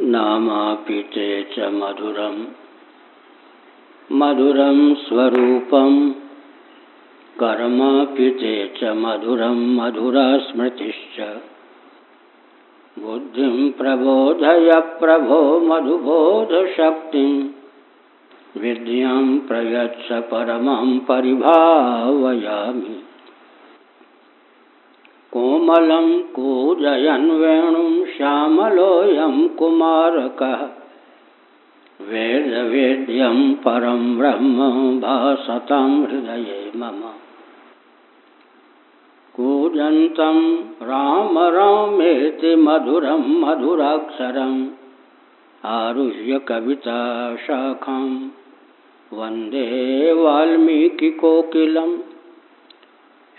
नामापिते च मधुरम् मधुरं स्वरूपं। कर्मापिते च मधुरं मधुरा स्मृतिश्च बुद्धिं प्रबोधय प्रभो मधुबोधशक्तिं। विद्यां प्रयच्छ परमं परिभावयामि। कोमलं कूजयन् वेणुं श्यामलोऽयं कुमारकः वेदवेद्यं परं ब्रह्म भासतां हृदये मम। कूजन्तं राम रामेति मधुरं मधुराक्षरम् आरुह्य कविताशाखां वंदे वाल्मीकिकोकिलम्।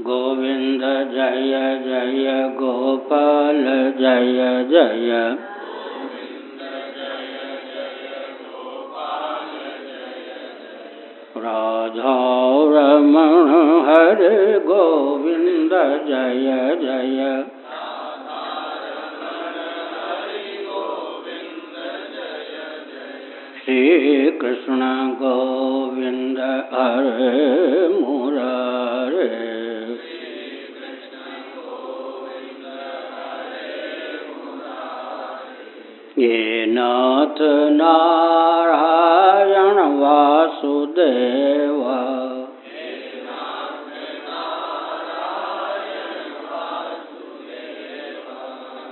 गोविंद जय जय, गोपाल जय जय। राधा रमण हरे गोविंद जय जय। श्री कृष्ण गोविंद हरे मुरारे ये नाथ नारायण वासुदेव।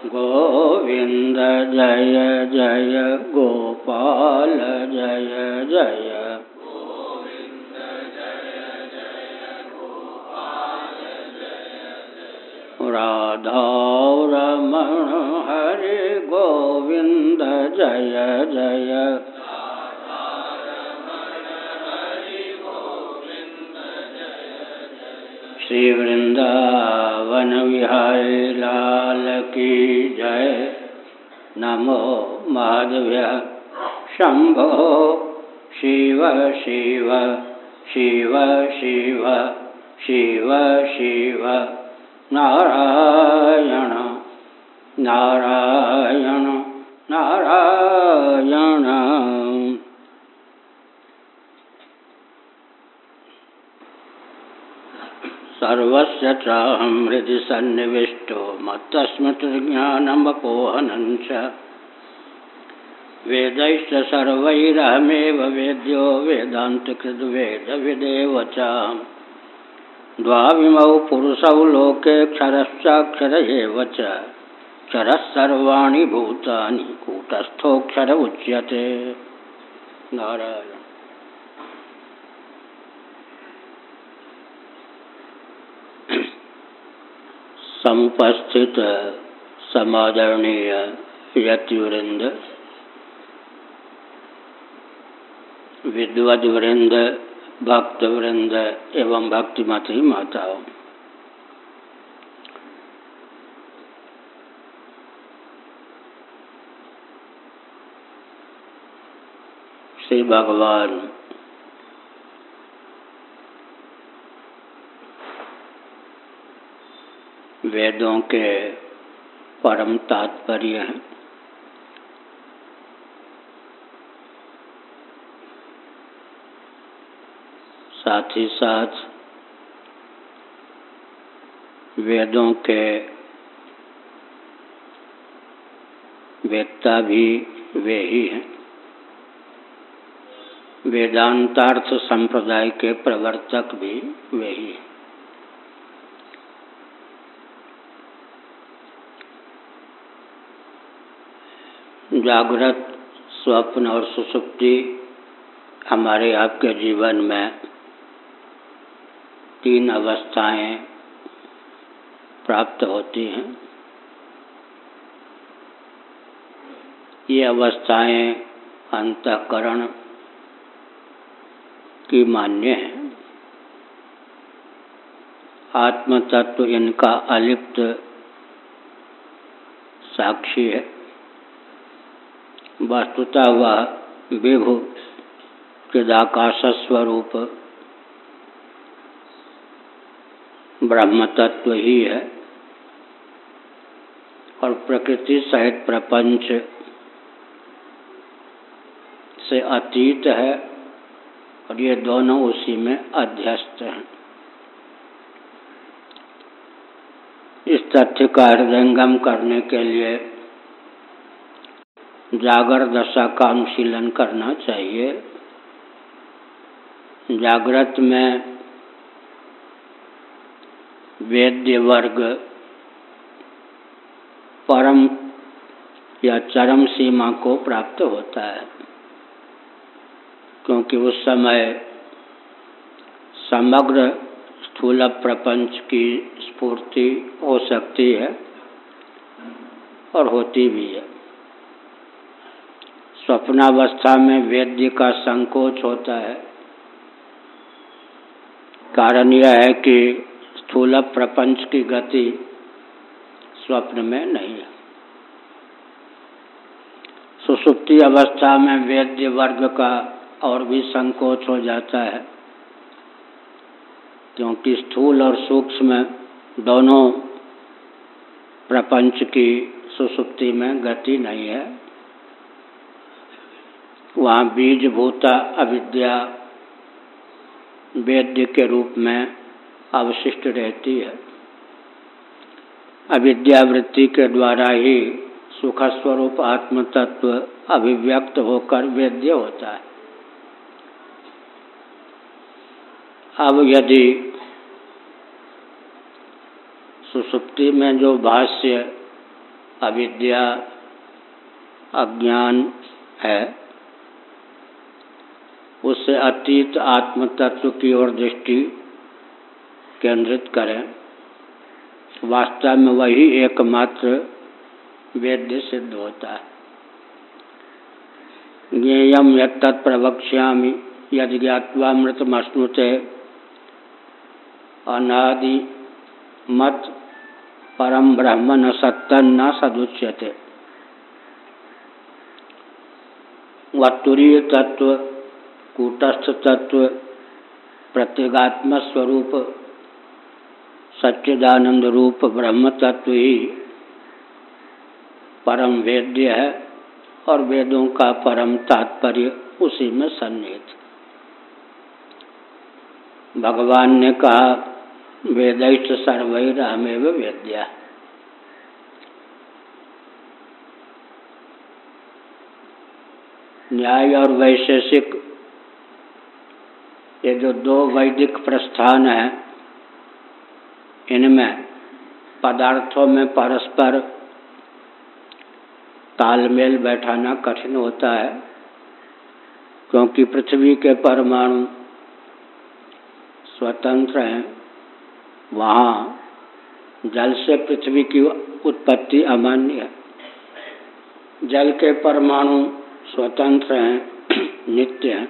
गोविंद जय जय गोपाल जय जय। राधा गोविंद जय जय। श्री वृंदावन विहारी लाल की जय। नमो माधव्य। शंभो शिव शिव। शिव शिव। शिव शिव। नारायण नारायण नारायण। सर्वस्य चाहं हृदि सन्निविष्टो मत्तस्मृतिर्ज्ञानमपोहनं च वेदैश्च सर्वैरहमेव वेद्यो वेदान्तकृद्वेदविदेव च द्वाविमौ पुरुषौ लोके क्षरश्चाक्षर एव च। क्षरः सर्वाणि भूतानि कूटस्थोऽक्षर उच्यते। नारायण। समुपस्थित समादरणीय यतिवृंद विद्वद वृंद भक्त वृंद एवं भक्तिमती माताओं। श्री भगवान वेदों के परम तात्पर्य हैं। साथ ही साथ वेदों के वेदता भी वे ही हैं। वेदांतार्थ संप्रदाय के प्रवर्तक भी वे ही। जागृत, स्वप्न और सुसुप्ति हमारे आपके जीवन में तीन अवस्थाएँ प्राप्त होती हैं। ये अवस्थाएँ अंतकरण की मान्य है। आत्म तत्व इनका अलिप्त साक्षी है। वस्तुता वह विभु चिदाकाश स्वरूप ब्रह्म तत्व ही है और प्रकृति सहित प्रपंच से अतीत है। और ये दोनों उसी में अध्यस्त हैं। इस तथ्य का हृदयंगम करने के लिए जागर दशा का अनुशीलन करना चाहिए। जागृत में वेद्य वर्ग परम या चरम सीमा को प्राप्त होता है। क्योंकि उस समय समग्र स्थूल प्रपंच की स्फूर्ति हो सकती है और होती भी है। स्वप्नावस्था में वेद्य का संकोच होता है। कारण यह है कि स्थूल प्रपंच की गति स्वप्न में नहीं है। सुसुप्ति अवस्था में वेद्य वर्ग का और भी संकोच हो जाता है। क्योंकि स्थूल और सूक्ष्म दोनों प्रपंच की सुसुप्ति में गति नहीं है। वहाँ बीज भूता अविद्या वेद्य के रूप में अवशिष्ट रहती है। अविद्यावृत्ति के द्वारा ही सुख स्वरूप आत्म तत्व अभिव्यक्त होकर वेद्य होता है। अब यदि सुसुप्ति में जो भाष्य, अविद्या, अज्ञान है, उससे अतीत आत्म तत्व की ओर दृष्टि केंद्रित करें। वास्तव में वही एकमात्र वेद्य सिद्ध होता है। ज्ञेयम यद प्रवक्ष्यामि यद ज्ञावामृतमश्नुते अनादि मत परम ब्रह्म न सत्तन न सदुच्यते। वतुरीय तत्व कूटस्थ तत्व प्रत्यगात्म स्वरूप सच्चिदानंद रूप ब्रह्म तत्व ही परम वेद्य है और वेदों का परम तात्पर्य उसी में सन्निहित। भगवान ने कहा वेदिष्ट सर्वैरहमेव वेद्या। न्याय और वैशेषिक, ये जो दो वैदिक प्रस्थान है, इनमें पदार्थों में परस्पर तालमेल बैठाना कठिन होता है, क्योंकि पृथ्वी के परमाणु स्वतंत्र हैं। वहाँ जल से पृथ्वी की उत्पत्ति अमान्य है। जल के परमाणु स्वतंत्र हैं, नित्य हैं।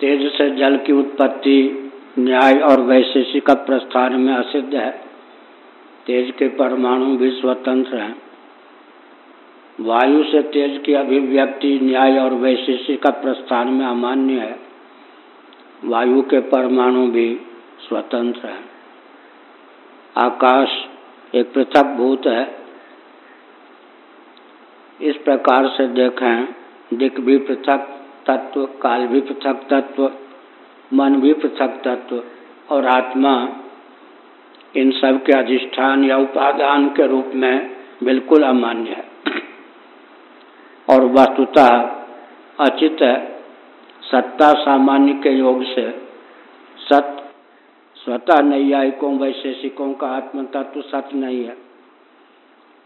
तेज से जल की उत्पत्ति न्याय और वैशेषिक प्रस्थान में असिद्ध है। तेज के परमाणु भी स्वतंत्र हैं। वायु से तेज की अभिव्यक्ति न्याय और वैशेषिक प्रस्थान में अमान्य है। वायु के परमाणु भी स्वतंत्र है। आकाश एक पृथक भूत है। इस प्रकार से देखें दिक भी पृथक तत्व, काल भी पृथक तत्व, मन भी पृथक तत्व और आत्मा इन सब के अधिष्ठान या उपादान के रूप में बिल्कुल अमान्य है। और वस्तुतः अचित है। सत्ता सामान्य के योग से सत स्वतः नैयायिकों, वैशेषिकों का आत्म तत्व सत्य नहीं है।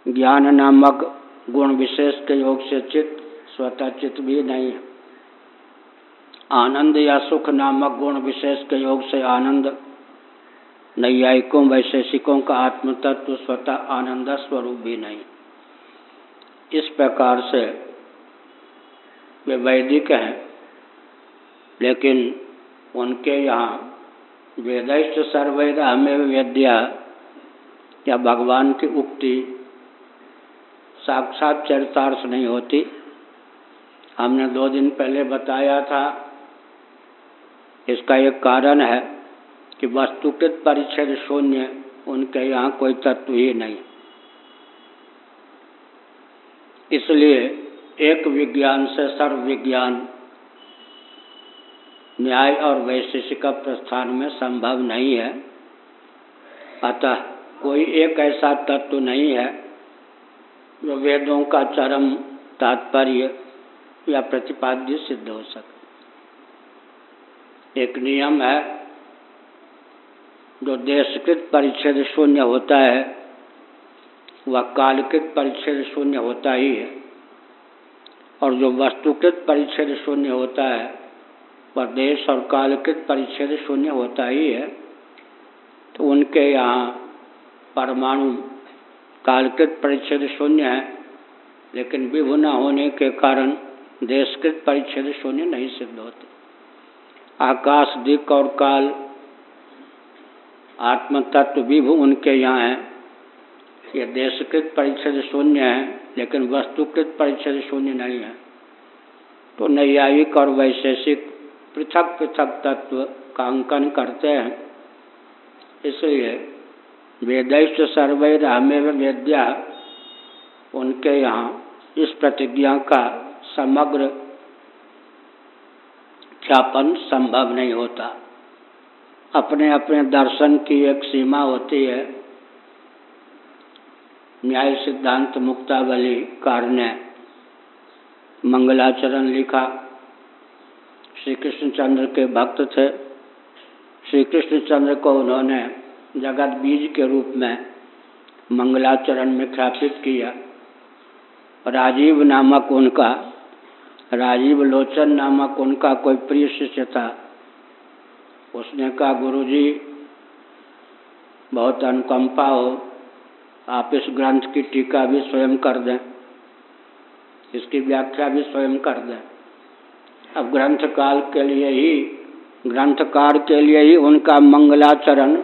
ज्ञान नामक गुण विशेष के योग से चित्त, स्वतः चित्त भी नहीं है। आनंद या सुख नामक गुण विशेष के योग से आनंद, नैयायिकों, वैशेषिकों का आत्म तत्व स्वतः आनंद स्वरूप भी नहीं। इस प्रकार से वे वैदिक हैं, लेकिन उनके यहाँ वेदिष्ट सर्वैद हमें वेद्या या भगवान की उक्ति साक्षात चरितार्थ नहीं होती? हमने दो दिन पहले बताया था। इसका एक कारण है कि वस्तुकृत परिच्छेद शून्य, उनके यहाँ कोई तत्व ही नहीं। इसलिए एक विज्ञान से सर्व विज्ञान न्याय और वैशेषिक प्रस्थान में संभव नहीं है। अतः कोई एक ऐसा तत्व नहीं है जो वेदों का चरम तात्पर्य या प्रतिपाद्य सिद्ध हो सके। एक नियम है, जो देशकृत परिच्छेद शून्य होता है, वह कालकृत परिच्छेद शून्य होता ही है, और जो वस्तुकृत परिच्छेद शून्य होता है वह देश और कालकृत परिच्छेद शून्य होता ही है तो उनके यहाँ परमाणु कालकृत परिच्छेद शून्य है, लेकिन विभु न होने के कारण देशकृत परिच्छेद शून्य नहीं सिद्ध होते। आकाश, दिक और काल आत्म तत्व विभु उनके यहाँ है। ये देशकृत परिच्छेद शून्य है, लेकिन वस्तुकृत परिच्छेद शून्य नहीं है। तो नैयायिक और वैशेषिक पृथक पृथक तत्व का अंकन करते हैं। इसलिए वेदैश्च सर्वैर हमें वेद्या, उनके यहाँ इस प्रतिज्ञा का समग्र ख्यापन संभव नहीं होता। अपने अपने दर्शन की एक सीमा होती है। न्याय सिद्धांत मुक्तावली कार ने मंगलाचरण लिखा। श्री कृष्णचंद्र के भक्त थे। श्री कृष्णचंद्र को उन्होंने जगत बीज के रूप में मंगलाचरण में ख्यापित किया। राजीव नामक उनका, राजीव लोचन नामक उनका कोई प्रिय शिष्य था। उसने कहा, गुरुजी, बहुत अनुकंपा हो, आप इस ग्रंथ की टीका भी स्वयं कर दें। इसकी व्याख्या भी स्वयं कर दें। अब ग्रंथ काल के लिए ही, ग्रंथकार के लिए ही उनका मंगलाचरण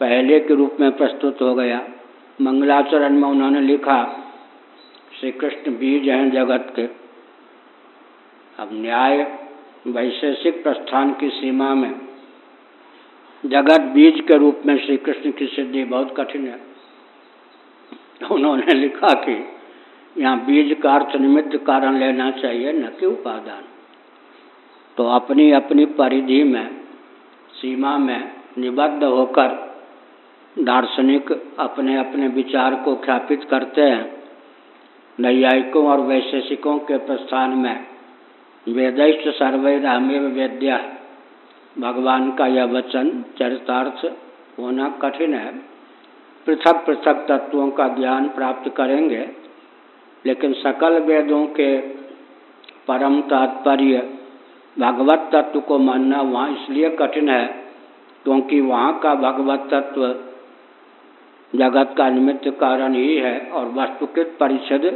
पहले के रूप में प्रस्तुत हो गया। मंगलाचरण में उन्होंने लिखा श्री कृष्ण बीज हैं जगत के। अब न्याय वैशेषिक प्रस्थान की सीमा में, जगत बीज के रूप में श्री कृष्ण की सिद्धि बहुत कठिन है। उन्होंने लिखा कि यहाँ बीज का अर्थ निमित्त कारण लेना चाहिए, न कि उपादान। तो अपनी अपनी परिधि में, सीमा में निबद्ध होकर दार्शनिक अपने अपने विचार को ख्यापित करते हैं। नैयायिकों और वैशेषिकों के प्रस्थान में वेदिष्ट सर्वैरामेव वेद्या, भगवान का यह वचन चरितार्थ होना कठिन है। पृथक पृथक तत्वों का ज्ञान प्राप्त करेंगे लेकिन सकल वेदों के परम तात्पर्य भगवत तत्व को मानना वहाँ इसलिए कठिन है, क्योंकि वहाँ का भगवत तत्व जगत का निमित्त कारण ही है और वस्तुकृत परिषद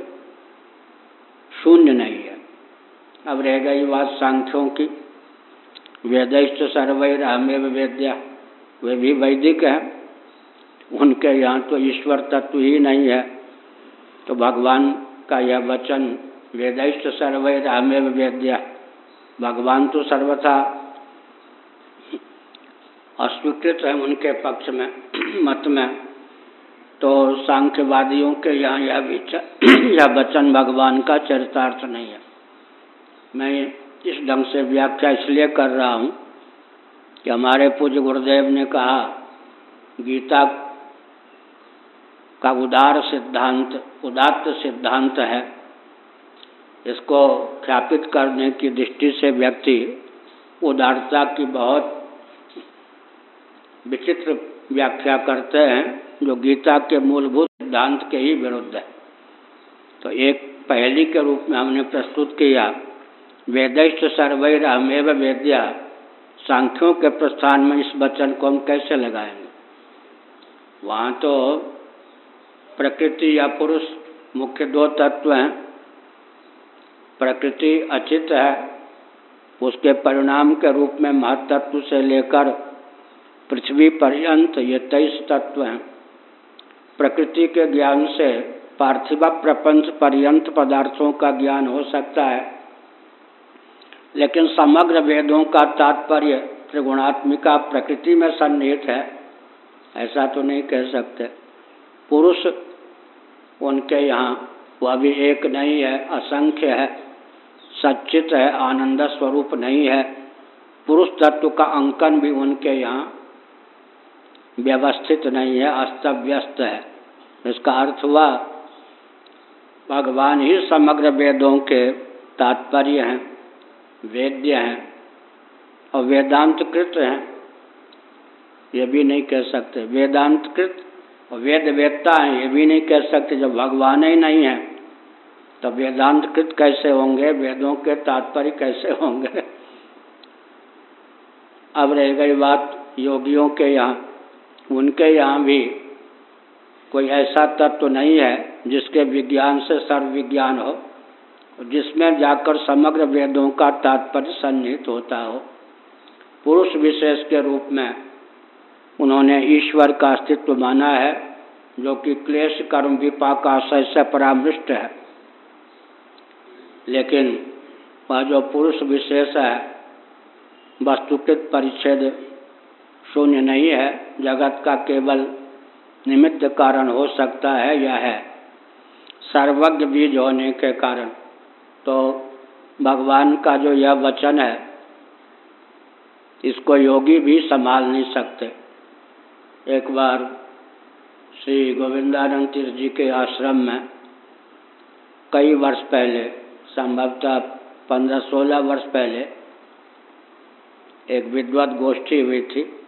शून्य नहीं है। अब रह गई बात सांख्यों की। वेदिष्ट सर्वैर हमें वेद्या, वे भी वैदिक हैं। उनके यहाँ तो ईश्वर तत्व ही नहीं है। तो भगवान का यह वचन वेदिष्ट सर्वैर हमें वेद्या। भगवान तो सर्वथा। अस्वीकृत है उनके पक्ष में, मत में। तो सांख्यवादियों के यहाँ यह विचार यह वचन भगवान का चरितार्थ नहीं है। मैं इस ढंग से व्याख्या इसलिए कर रहा हूँ कि हमारे पूज्य गुरुदेव ने कहा, गीता का उदार सिद्धांत, उदात्त सिद्धांत है। इसको ख्यापित करने की दृष्टि से व्यक्ति उदारता की बहुत विचित्र व्याख्या करते हैं, जो गीता के मूलभूत सिद्धांत के ही विरुद्ध है। तो एक पहली के रूप में हमने प्रस्तुत किया, वेदिष्ट सर्वैर अमेव वेद्या, सांख्यों के प्रस्थान में इस वचन को हम कैसे लगाएँगे? वहाँ तो प्रकृति या पुरुष मुख्य दो तत्व हैं। प्रकृति अचित है, उसके परिणाम के रूप में महत्त्व से लेकर पृथ्वी पर्यंत ये तेईस तत्व हैं। प्रकृति के ज्ञान से पार्थिव प्रपंच पर्यंत पदार्थों का ज्ञान हो सकता है, लेकिन समग्र वेदों का तात्पर्य त्रिगुणात्मिका प्रकृति में सन्निहित है, ऐसा तो नहीं कह सकते। पुरुष उनके यहाँ वह भी एक नहीं है, असंख्य है, सच्चित है, आनंद स्वरूप नहीं है। पुरुष तत्व का अंकन भी उनके यहाँ व्यवस्थित नहीं है अस्त व्यस्त है। इसका अर्थ हुआ, भगवान ही समग्र वेदों के तात्पर्य हैं, वेद्य हैं और वेदांतकृत हैं। ये भी नहीं कह सकते वेदांत कृत और वेद वेदता हैं, ये भी नहीं कह सकते, जब भगवान ही नहीं है तो वेदांत कृत कैसे होंगे, वेदों के तात्पर्य कैसे होंगे? अब रह गई बात योगियों के यहाँ, उनके यहाँ भी कोई ऐसा तत्व तो नहीं है, जिसके विज्ञान से सर्व विज्ञान हो जिसमें जाकर समग्र वेदों का तात्पर्य सन्निहित होता हो। पुरुष विशेष के रूप में उन्होंने ईश्वर का अस्तित्व माना है, जो कि क्लेश, कर्म, विपाक, आशय से परामृष्ट है। लेकिन वह जो पुरुष विशेष है, वस्तुकृत परिच्छेद शून्य नहीं है, जगत का केवल निमित्त कारण हो सकता है या है। सर्वज्ञ बीज होने के कारण। तो भगवान का जो यह वचन है, इसको योगी भी संभाल नहीं सकते। एक बार श्री गोविंदानंद तीर्थ जी के आश्रम में, कई वर्ष पहले, संभवतः पंद्रह सोलह वर्ष पहले, एक विद्वत गोष्ठी हुई थी।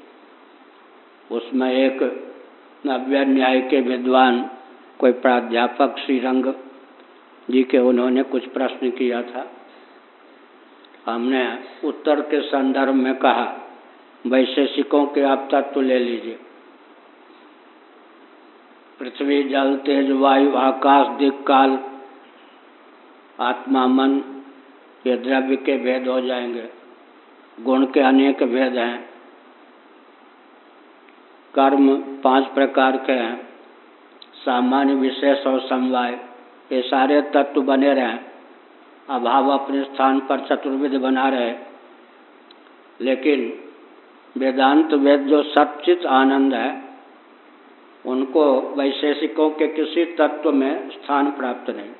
उसमें एक नव्य न्याय के विद्वान, कोई प्राध्यापक श्रीरंग जी के उन्होंने कुछ प्रश्न किया था। हमने उत्तर के संदर्भ में कहा, वैशेषिकों के आप तत्व ले लीजिए। पृथ्वी जल, तेज वायु, आकाश, दिक, काल, आत्मा, मन, ये द्रव्य के भेद हो जाएँगे। गुण के अनेक भेद हैं। कर्म पाँच प्रकार के हैं। सामान्य, विशेष और समवाय। ये सारे तत्व बने रहें। अभाव अपने स्थान पर चतुर्विध बना रहे। लेकिन वेदांत वेद जो सचित आनंद है उनको वैशेषिकों के किसी तत्व में स्थान प्राप्त नहीं।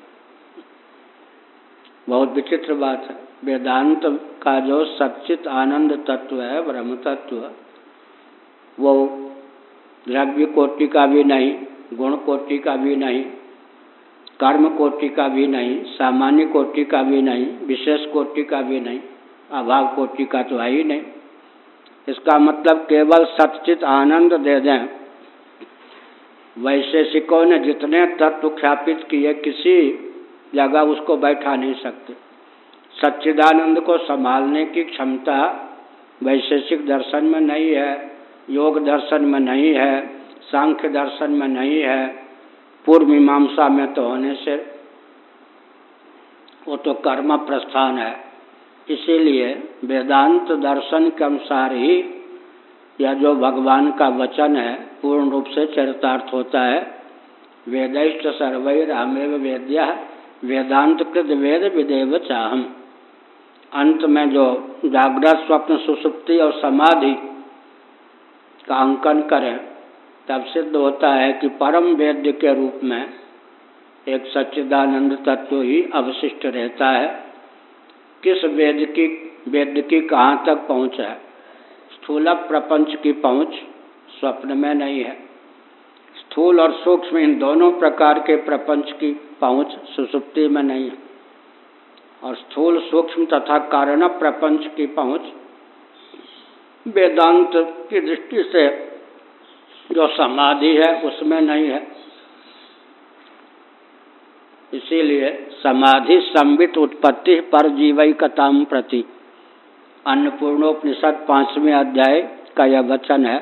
बहुत विचित्र बात है। वेदांत का जो सचित आनंद तत्व है, ब्रह्म तत्व, वो द्रव्य कोटि का भी नहीं, गुण कोटि का भी नहीं, कर्म कोटि का भी नहीं, सामान्य कोटि का भी नहीं, विशेष कोटि का भी नहीं, अभाव कोटि का तो है ही नहीं। इसका मतलब केवल सचित आनंद दे दें। वैशेषिकों ने जितने तत्व ख्यापित किए किसी जगह उसको बैठा नहीं सकते। सच्चिदानंद को संभालने की क्षमता वैशेषिक दर्शन में नहीं है, योग दर्शन में नहीं है, सांख्य दर्शन में नहीं है, पूर्व मीमांसा में तो होने से वो तो कर्म प्रस्थान है। इसीलिए वेदांत दर्शन के अनुसार ही यह जो भगवान का वचन है, पूर्ण रूप से चरितार्थ होता है। वेदिष्ट सर्वैर हमेव वेद्य वेदांत कृत वेद विदेव चाहम। अंत में जो जागृत स्वप्न सुसुप्ति और समाधि का अंकन करें, तब सिद्ध होता है कि परम वेद्य के रूप में एक सच्चिदानंद तत्व ही अवशिष्ट रहता है। किस वेद की वेद की कहाँ तक पहुँच है? स्थूल प्रपंच की पहुँच स्वप्न में नहीं है। स्थूल और सूक्ष्म इन दोनों प्रकार के प्रपंच की पहुँच सुसुप्ति में नहीं है। और स्थूल, सूक्ष्म तथा कारण प्रपंच की पहुँच वेदांत की दृष्टि से जो समाधि है, उसमें नहीं है। इसीलिए समाधि संबित उत्पत्ति पर जीवैकताम प्रति अन्नपूर्णोपनिषद पाँचवें अध्याय का यह वचन है,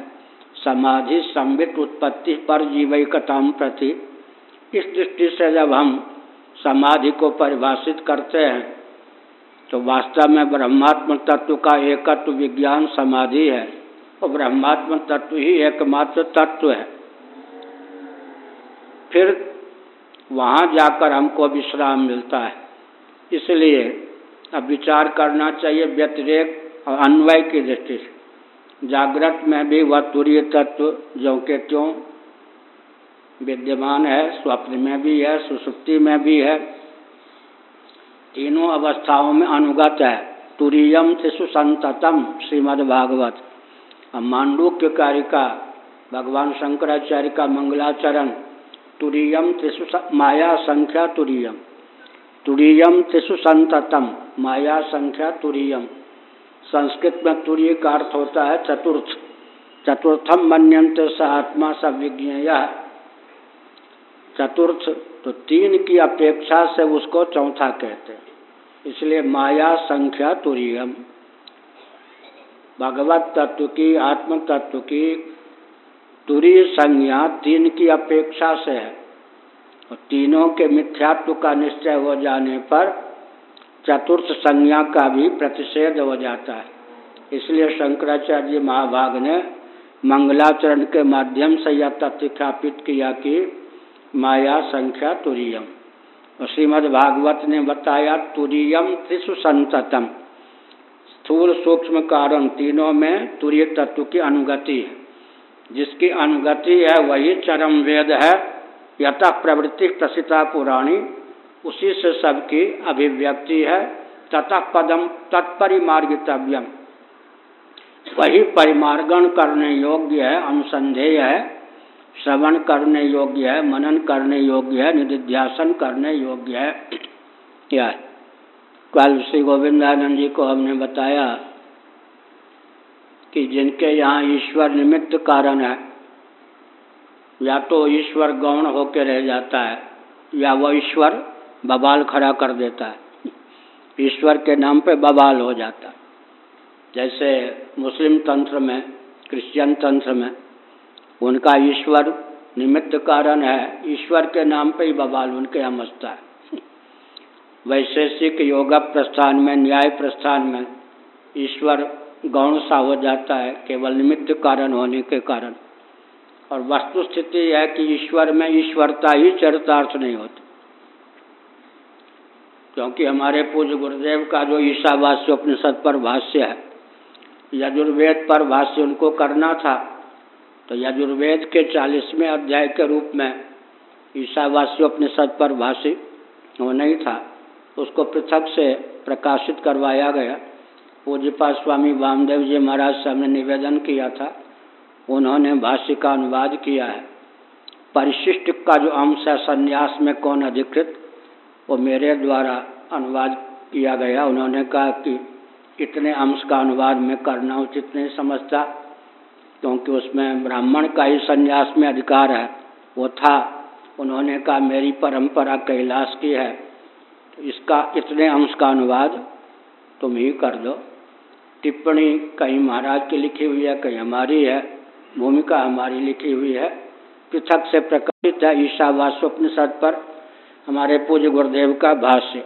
समाधि संबित उत्पत्ति पर जीवैकताम प्रति। इस दृष्टि से जब हम समाधि को परिभाषित करते हैं तो वास्तव में ब्रह्मात्म तत्व का एकत्व विज्ञान समाधि है, और ब्रह्मात्म तत्व ही एकमात्र तत्व है। फिर वहाँ जाकर हमको विश्राम मिलता है। इसलिए अब विचार करना चाहिए व्यतिरेक और अन्वय की दृष्टि से। जागृत में भी वह तुरीय तत्व जो के क्यों? विद्यमान है, स्वप्न में भी है, सुसुप्ति में भी है। तीनों अवस्थाओं में अनुगत है। तुरीयम से सुसंततम श्रीमद् भागवत अब मांडूक्य कार्य का भगवान शंकराचार्य का मंगलाचरण। तुरीयम त्रिशु माया संख्या तुरीयम। तुरीयम त्रिशु संततम। माया संख्या तुरीयम। संस्कृत में तुरीय का अर्थ होता है चतुर्थ। चतुर्थम मनंत स आत्मा स विज्ञेय चतुर्थ तो तीन की अपेक्षा से उसको चौथा कहते हैं। इसलिए माया संख्या तुरीयम। भगवत तत्व की, आत्म तत्व की तुरीय संज्ञा तीन की अपेक्षा से है। तीनों के मिथ्यात्व का निश्चय हो जाने पर चतुर्थ संज्ञा का भी प्रतिषेध हो जाता है। इसलिए शंकराचार्य महाभाग ने मंगलाचरण के माध्यम से यह तथ्य स्थापित किया कि माया संख्या तुरीयम। और श्रीमद् भागवत ने बताया, तुरीयम त्रिशु संततम। स्थूल सूक्ष्म कारण तीनों में तुरीय तत्व की अनुगति है। जिसकी अनुगति है वही चरम वेद है। यथा प्रवृत्ति प्रसिता पुराणी उसी से सबकी अभिव्यक्ति है। तथा पदम तत्परिमार्गितव्यम। वही परिमार्गण करने योग्य है, अनुसंधेय है, श्रवण करने योग्य है, मनन करने योग्य है, निधिध्यासन करने योग्य है। क्या कल श्री गोविंदानंद जी को हमने बताया कि जिनके यहाँ ईश्वर निमित्त कारण है या तो ईश्वर गौण होकर रह जाता है, या वह ईश्वर बबाल खड़ा कर देता है। ईश्वर के नाम पे बबाल हो जाता है। जैसे मुस्लिम तंत्र में, क्रिश्चियन तंत्र में, उनका ईश्वर निमित्त कारण है, ईश्वर के नाम पे ही बबाल उनके यहाँ मचता है। वैशेषिक योगा प्रस्थान में, न्याय प्रस्थान में ईश्वर गौण सा हो जाता है, केवल निमित्त कारण होने के कारण। और वस्तु स्थिति है कि ईश्वर में ईश्वरता ही चरितार्थ नहीं होती। क्योंकि हमारे पूज्य गुरुदेव का जो ईशावास्य उपनिषद पर भाष्य है, यजुर्वेद पर भाष्य उनको करना था तो यजुर्वेद के चालीसवें अध्याय के रूप में ईशावास्य उपनिषद पर भाष्य वो नहीं था, उसको पृथक से प्रकाशित करवाया गया। पूज्यपा स्वामी वामदेव जी महाराज से हमने निवेदन किया था उन्होंने भाष्य का अनुवाद किया है। परिशिष्ट का जो अंश है, संन्यास में कौन अधिकृत, वो मेरे द्वारा अनुवाद किया गया। उन्होंने कहा कि इतने अंश का अनुवाद में करना उचित नहीं समझता, क्योंकि उसमें ब्राह्मण का ही संन्यास में अधिकार है। वो था। उन्होंने कहा, मेरी परंपरा कैलाश की है, इसका इतने अंश का अनुवाद तुम ही कर दो। टिप्पणी कहीं महाराज की लिखी हुई है, कहीं हमारी है। भूमिका हमारी लिखी हुई है। पृथक से प्रकाशित है ईशावासोपनिषद पर, हमारे पूज्य गुरुदेव का भाष्य।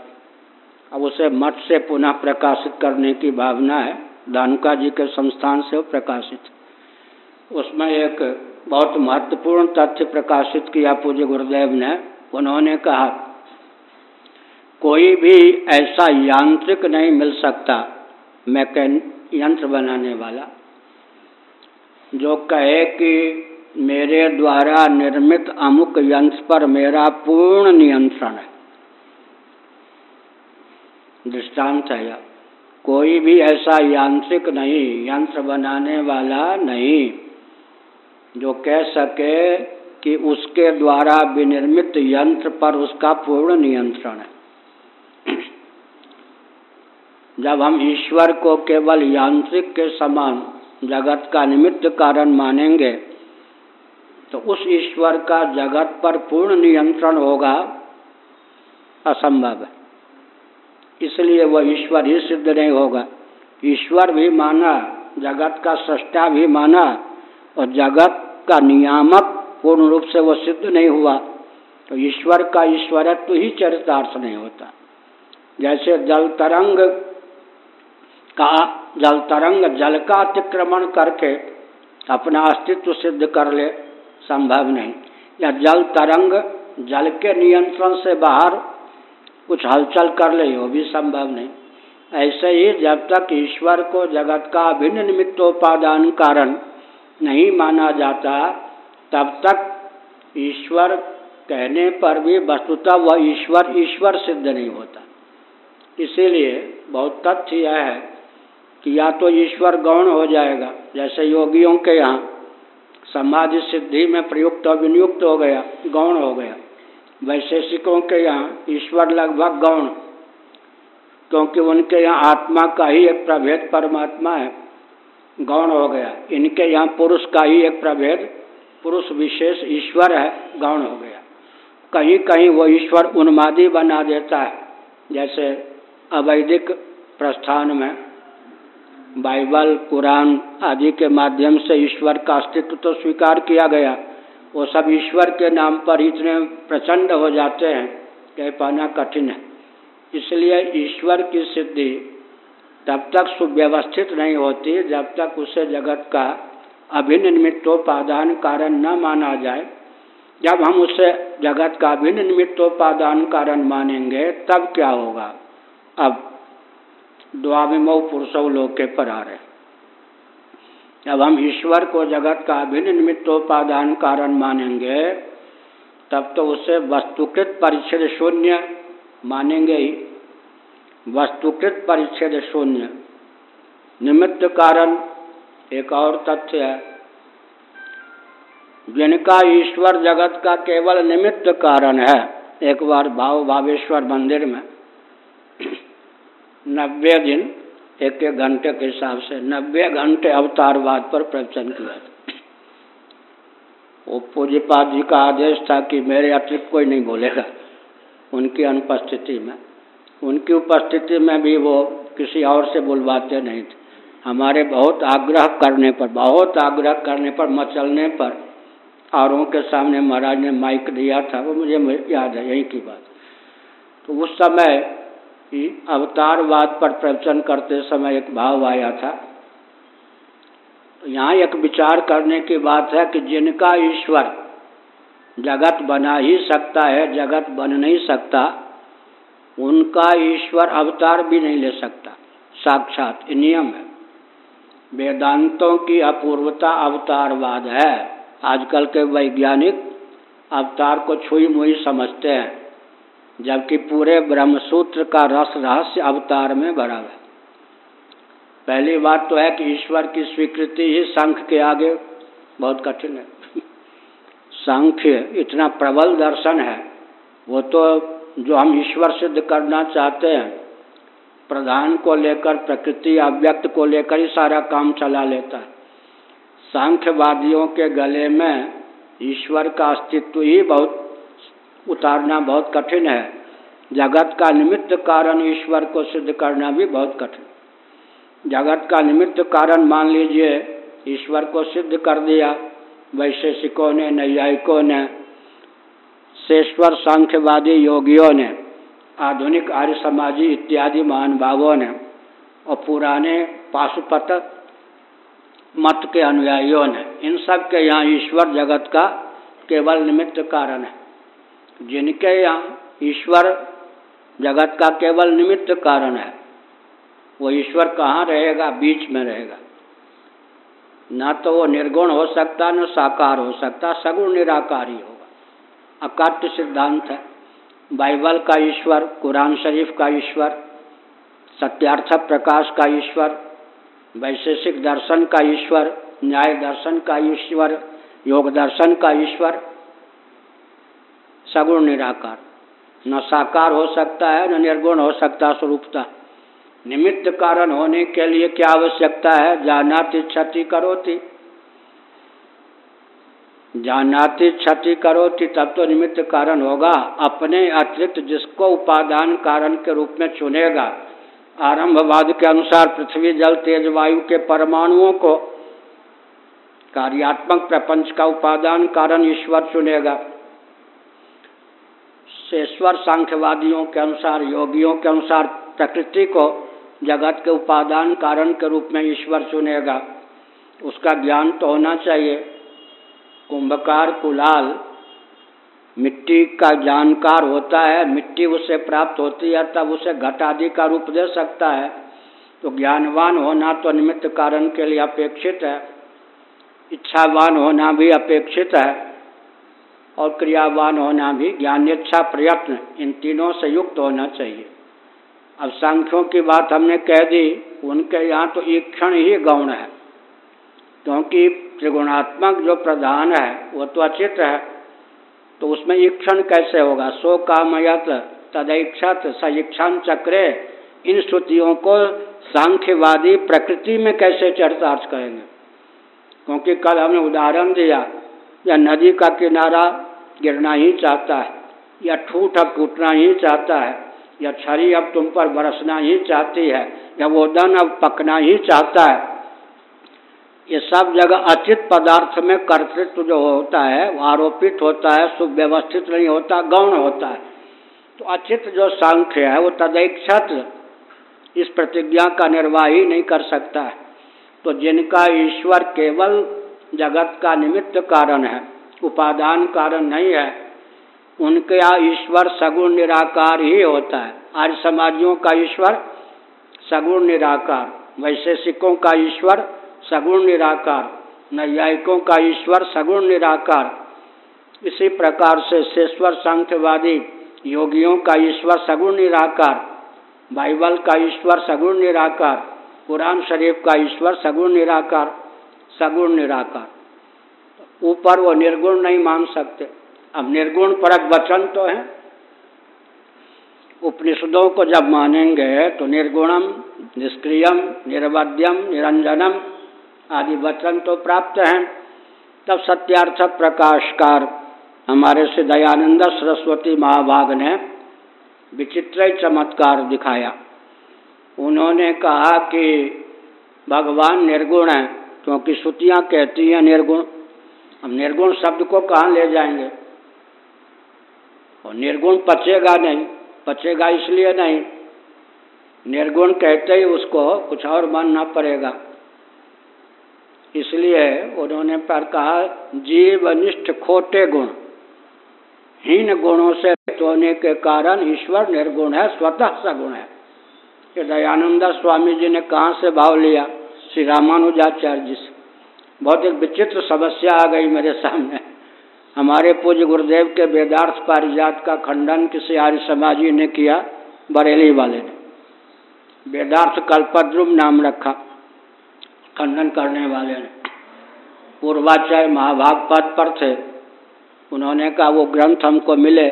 अब उसे मठ से पुनः प्रकाशित करने की भावना है। दानुका जी के संस्थान से प्रकाशित। उसमें एक बहुत महत्वपूर्ण तथ्य प्रकाशित किया पूज्य गुरुदेव ने। उन्होंने कहा, कोई भी ऐसा यांत्रिक नहीं मिल सकता। मैकेन यंत्र बनाने वाला। जो कहे कि मेरे द्वारा निर्मित अमुक यंत्र पर मेरा पूर्ण नियंत्रण है। दृष्टांत है कोई भी ऐसा यांत्रिक नहीं, यंत्र बनाने वाला नहीं, जो कह सके कि उसके द्वारा विनिर्मित यंत्र पर उसका पूर्ण नियंत्रण है। जब हम ईश्वर को केवल यांत्रिक के समान जगत का निमित्त कारण मानेंगे तो उस ईश्वर का जगत पर पूर्ण नियंत्रण होगा, असंभव है। इसलिए वह ईश्वर ही सिद्ध नहीं होगा। ईश्वर भी माना, जगत का सृष्टा भी माना, और जगत का नियामक पूर्ण रूप से वो सिद्ध नहीं हुआ तो ईश्वर का ईश्वरत्व ही चरितार्थ नहीं होता। जैसे जल तरंग का जल तरंग जल का अतिक्रमण करके अपना अस्तित्व सिद्ध कर ले। संभव नहीं। या जल तरंग जल के नियंत्रण से बाहर कुछ हलचल कर ले वो भी संभव नहीं। ऐसे ही जब तक ईश्वर को जगत का अभिन्न निमित्तोपादान कारण नहीं माना जाता, तब तक ईश्वर कहने पर भी वस्तुतः वह ईश्वर ईश्वर सिद्ध नहीं होता। इसीलिए बहुत तथ्य यह है कि या तो ईश्वर गौण हो जाएगा, जैसे योगियों के यहाँ समाधि सिद्धि में प्रयुक्त और विनियुक्त हो गया, गौण हो गया। वैशेषिकों के यहाँ ईश्वर लगभग गौण, क्योंकि उनके यहाँ आत्मा का ही एक प्रभेद परमात्मा है, गौण हो गया। इनके यहाँ पुरुष का ही एक प्रभेद, पुरुष विशेष ईश्वर है, गौण हो गया। कहीं कहीं वो ईश्वर उन्मादी बना देता है, जैसे अवैधिक प्रस्थान में बाइबल, कुरान आदि के माध्यम से ईश्वर का अस्तित्व तो स्वीकार किया गया। वो सब ईश्वर के नाम पर इतने प्रचंड हो जाते हैं कह पाना कठिन है। इसलिए ईश्वर की सिद्धि तब तक सुव्यवस्थित नहीं होती जब तक उसे जगत का अभिन्न निमित्तोपादान कारण न माना जाए। जब हम उसे जगत का अभिन्न निमित्तोपादान कारण मानेंगे तब क्या होगा? अब द्वाविमो पुरुषो लोग के पर आ रहे जब हम ईश्वर को जगत का अभिन्न निमित्तोपादान कारण मानेंगे, तब तो उसे वस्तुकृत परिच्छेद शून्य मानेंगे ही। वस्तुकृत परिच्छेद शून्य, निमित्त कारण एक और तथ्य है। जिनका ईश्वर जगत का केवल निमित्त कारण है, एक बार भाव भावेश्वर मंदिर में नब्बे दिन, एक एक घंटे के हिसाब से नब्बे घंटे अवतारवाद पर प्रवचन किया वो पूज्यपाद जी का आदेश था कि मेरे अतिरिक्त कोई नहीं बोलेगा उनकी अनुपस्थिति में। उनकी उपस्थिति में भी वो किसी और से बुलवाते नहीं थे। हमारे बहुत आग्रह करने पर, बहुत आग्रह करने पर, मचलने पर औरों के सामने महाराज ने माइक दिया था। वो मुझे याद है, यही की बात। तो उस समय अवतारवाद पर प्रवचन करते समय एक भाव आया था। यहाँ एक विचार करने की बात है कि जिनका ईश्वर जगत बना ही सकता है, जगत बन नहीं सकता, उनका ईश्वर अवतार भी नहीं ले सकता। साक्षात नियम है। वेदांतों की अपूर्वता अवतारवाद है। आजकल के वैज्ञानिक अवतार को छुई मुई समझते हैं। जबकि पूरे ब्रह्मसूत्र का रस रहस्य अवतार में भरा है। पहली बात तो है कि ईश्वर की स्वीकृति ही संख के आगे बहुत कठिन है। संख्य इतना प्रबल दर्शन है, वो तो जो हम ईश्वर सिद्ध करना चाहते हैं, प्रधान को लेकर, प्रकृति अव्यक्त को लेकर ही सारा काम चला लेता है। सांख्यवादियों के गले में ईश्वर का अस्तित्व ही बहुत उतारना बहुत कठिन है। जगत का निमित्त कारण ईश्वर को सिद्ध करना भी बहुत कठिन। जगत का निमित्त कारण मान लीजिए, ईश्वर को सिद्ध कर दिया, वैशेषिकों ने, नैयायिकों ने शेश्वर सांख्यवादी योगियों ने, आधुनिक आर्य समाजी इत्यादि महानुभावों ने और पुराने पाशुपत मत के अनुयायियों ने, इन सब के यहाँ ईश्वर जगत का केवल निमित्त कारण है। जिनके यहाँ ईश्वर जगत का केवल निमित्त कारण है, वो ईश्वर कहाँ रहेगा? बीच में रहेगा। ना तो वो निर्गुण हो सकता, न साकार हो सकता, सगुण निराकार ही होगा। अकाट्य सिद्धांत है। बाइबल का ईश्वर, कुरान शरीफ का ईश्वर, सत्यार्थ प्रकाश का ईश्वर, वैशेषिक दर्शन का ईश्वर, न्याय दर्शन का ईश्वर, योग दर्शन का ईश्वर सगुण निराकार। न साकार हो सकता है, न निर्गुण हो सकता स्वरूपता। निमित्त कारण होने के लिए क्या आवश्यकता है? जानाति क्षति करोति। जानाति क्षति करोति, तब तो निमित्त कारण होगा। अपने अतिरिक्त जिसको उपादान कारण के रूप में चुनेगा। आरंभवाद के अनुसार पृथ्वी, जल, तेज, वायु के परमाणुओं को कार्यात्मक प्रपंच का उपादान कारण ईश्वर चुनेगा। शेश्वर सांख्यवादियों के अनुसार, योगियों के अनुसार प्रकृति को जगत के उपादान कारण के रूप में ईश्वर चुनेगा। उसका ज्ञान तो होना चाहिए। कुंभकार कुलाल, मिट्टी का जानकार होता है, मिट्टी उसे प्राप्त होती है, तब उसे घट आदि का रूप दे सकता है। तो ज्ञानवान होना तो निमित्त कारण के लिए अपेक्षित है। इच्छावान होना भी अपेक्षित है। और क्रियावान होना भी ज्ञान इच्छा प्रयत्न, इन तीनों से युक्त होना चाहिए। अब सांख्यों की बात हमने कह दी, उनके यहाँ तो एक क्षण ही गौण है, क्योंकि त्रिगुणात्मक जो प्रधान है, वो तो अचित है तो उसमें ईक्षण कैसे होगा? सो कामयत, तदैक्षत सईक्षण चक्रे, इन श्रुतियों को सांख्यवादी प्रकृति में कैसे चर्चार्थ करेंगे? क्योंकि कल हमने उदाहरण दिया या नदी का किनारा गिरना ही चाहता है, या ठूठ अब टूटना ही चाहता है, या छरी अब तुम पर बरसना ही चाहती है, या वो दन अब पकना ही चाहता है। ये सब जगह अचित पदार्थ में कर्तृत्व जो होता है, वो आरोपित होता है, सुव्यवस्थित नहीं होता, गौण होता है। तो अचित जो सांख्य है, वो तदैक्षत इस प्रतिज्ञा का निर्वाह ही नहीं कर सकता है। तो जिनका ईश्वर केवल जगत का निमित्त कारण है, उपादान कारण नहीं है। उनके यहाँ ईश्वर सगुण निराकार ही होता है। आर्य समाजियों का ईश्वर सगुण निराकार, वैशेषिकों का ईश्वर सगुण निराकार, नैयायिकों का ईश्वर सगुण निराकार। इसी प्रकार से शेश्वर संख्यवादी योगियों का ईश्वर सगुण निराकार, बाइबल का ईश्वर सगुण निराकार, कुरान शरीफ का ईश्वर सगुण निराकार। सगुण निराकार। ऊपर वो निर्गुण नहीं मान सकते। अब निर्गुण परक वचन तो है। उपनिषदों को जब मानेंगे तो निर्गुणम, निष्क्रियम, निर्वध्यम, निरंजनम आदि वचन तो प्राप्त हैं। तब सत्यार्थ प्रकाशकार हमारे से दयानंद सरस्वती महाभाग ने विचित्र चमत्कार दिखाया। उन्होंने कहा कि भगवान निर्गुण है। क्योंकि श्रुतियाँ कहती हैं निर्गुण। हम निर्गुण शब्द को कहाँ ले जाएँगे? और निर्गुण पचेगा नहीं, पचेगा इसलिए नहीं। निर्गुण कहते ही उसको कुछ और मानना पड़ेगा। इसलिए उन्होंने पर कहा, जीवनिष्ठ खोटे गुण, हीन गुणों से होने के कारण ईश्वर निर्गुण है, स्वतः सगुण है। दयानंद स्वामी जी ने कहाँ से भाव लिया? श्री रामानुजाचार्य जी से। बहुत एक विचित्र समस्या आ गई मेरे सामने। हमारे पूज्य गुरुदेव के वेदार्थ पारिजात का खंडन किसी आर्य समाजी ने किया, बरेली वाले ने। वेदार्थ कल्पद्रुम नाम रखा, खंडन करने वाले ने। पूर्वाचार्य महाभाग पद पर थे। उन्होंने कहा, वो ग्रंथ हमको मिले।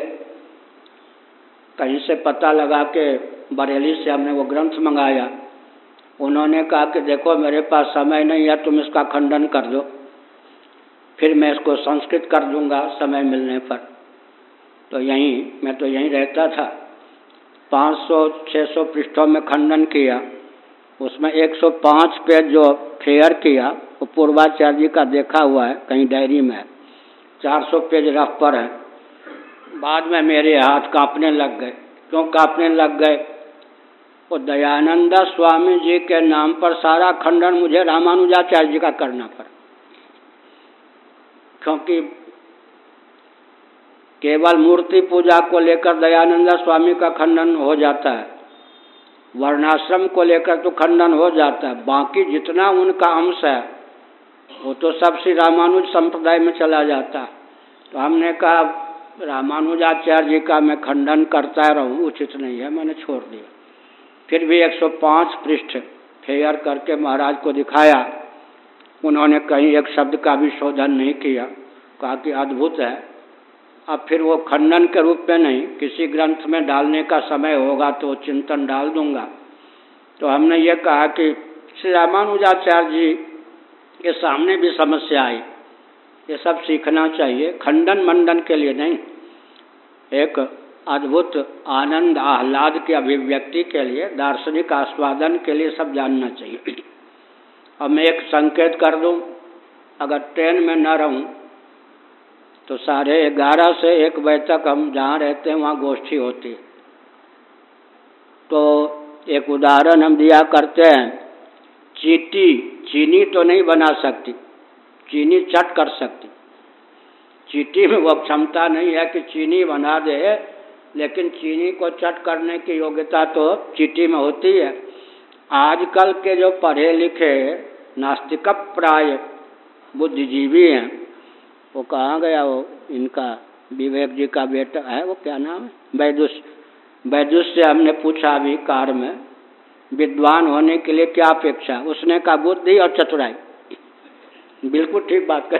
कहीं से पता लगा के बरेली से हमने वो ग्रंथ मंगाया। उन्होंने कहा कि देखो, मेरे पास समय नहीं है, तुम इसका खंडन कर दो। फिर मैं इसको संस्कृत कर दूँगा समय मिलने पर। तो यहीं, मैं तो यहीं रहता था। 500-600 पृष्ठों में खंडन किया। उसमें 105 पेज जो फेयर किया, वो पूर्वाचार्य जी का देखा हुआ है, कहीं डायरी में 400 पेज रफ पर है। बाद में मेरे हाथ कांपने लग गए। क्यों कांपने लग गए? वो दयानंदा स्वामी जी के नाम पर सारा खंडन मुझे रामानुजाचार्य जी का करना पड़ा। क्योंकि केवल मूर्ति पूजा को लेकर दयानंदा स्वामी का खंडन हो जाता है, वर्णाश्रम को लेकर तो खंडन हो जाता है, बाकी जितना उनका अंश है, वो तो सब श्री रामानुज संप्रदाय में चला जाता है। तो हमने कहा रामानुजाचार्य जी का मैं खंडन करता रहूँ, उचित नहीं है, मैंने छोड़ दिया। फिर भी 105 पृष्ठ फेयर करके महाराज को दिखाया। उन्होंने कहीं एक शब्द का भी शोधन नहीं किया। कहा कि अद्भुत है। अब फिर वो खंडन के रूप में नहीं, किसी ग्रंथ में डालने का समय होगा तो चिंतन डाल दूँगा। तो हमने ये कहा कि श्री रामानुजाचार्य जी के सामने भी समस्या आई। ये सब सीखना चाहिए। खंडन मंडन के लिए नहीं। एक अद्भुत आनंद आह्लाद के अभिव्यक्ति के लिए, दार्शनिक आस्वादन के लिए सब जानना चाहिए। अब मैं एक संकेत कर दूँ, अगर ट्रेन में न रहूँ तो साढ़े ग्यारह से एक बजे तक हम जहाँ रहते हैं, वहाँ गोष्ठी होती है। तो एक उदाहरण हम दिया करते हैं, चीटी, चीनी तो नहीं बना सकती, चीनी चट कर सकती। चीटी में वो क्षमता नहीं है कि चीनी बना दे लेकिन चीनी को चट करने की योग्यता तो चीटी में होती है। आजकल के जो पढ़े लिखे नास्तिक प्राय बुद्धिजीवी हैं, वो कहाँ गया वो? इनका विवेक जी का बेटा है, वो क्या नाम है? वैदुष। वैदुष से हमने पूछा अभी कार में, विद्वान होने के लिए क्या अपेक्षा? उसने कहा, बुद्धि और चतुराई। बिल्कुल ठीक बात कर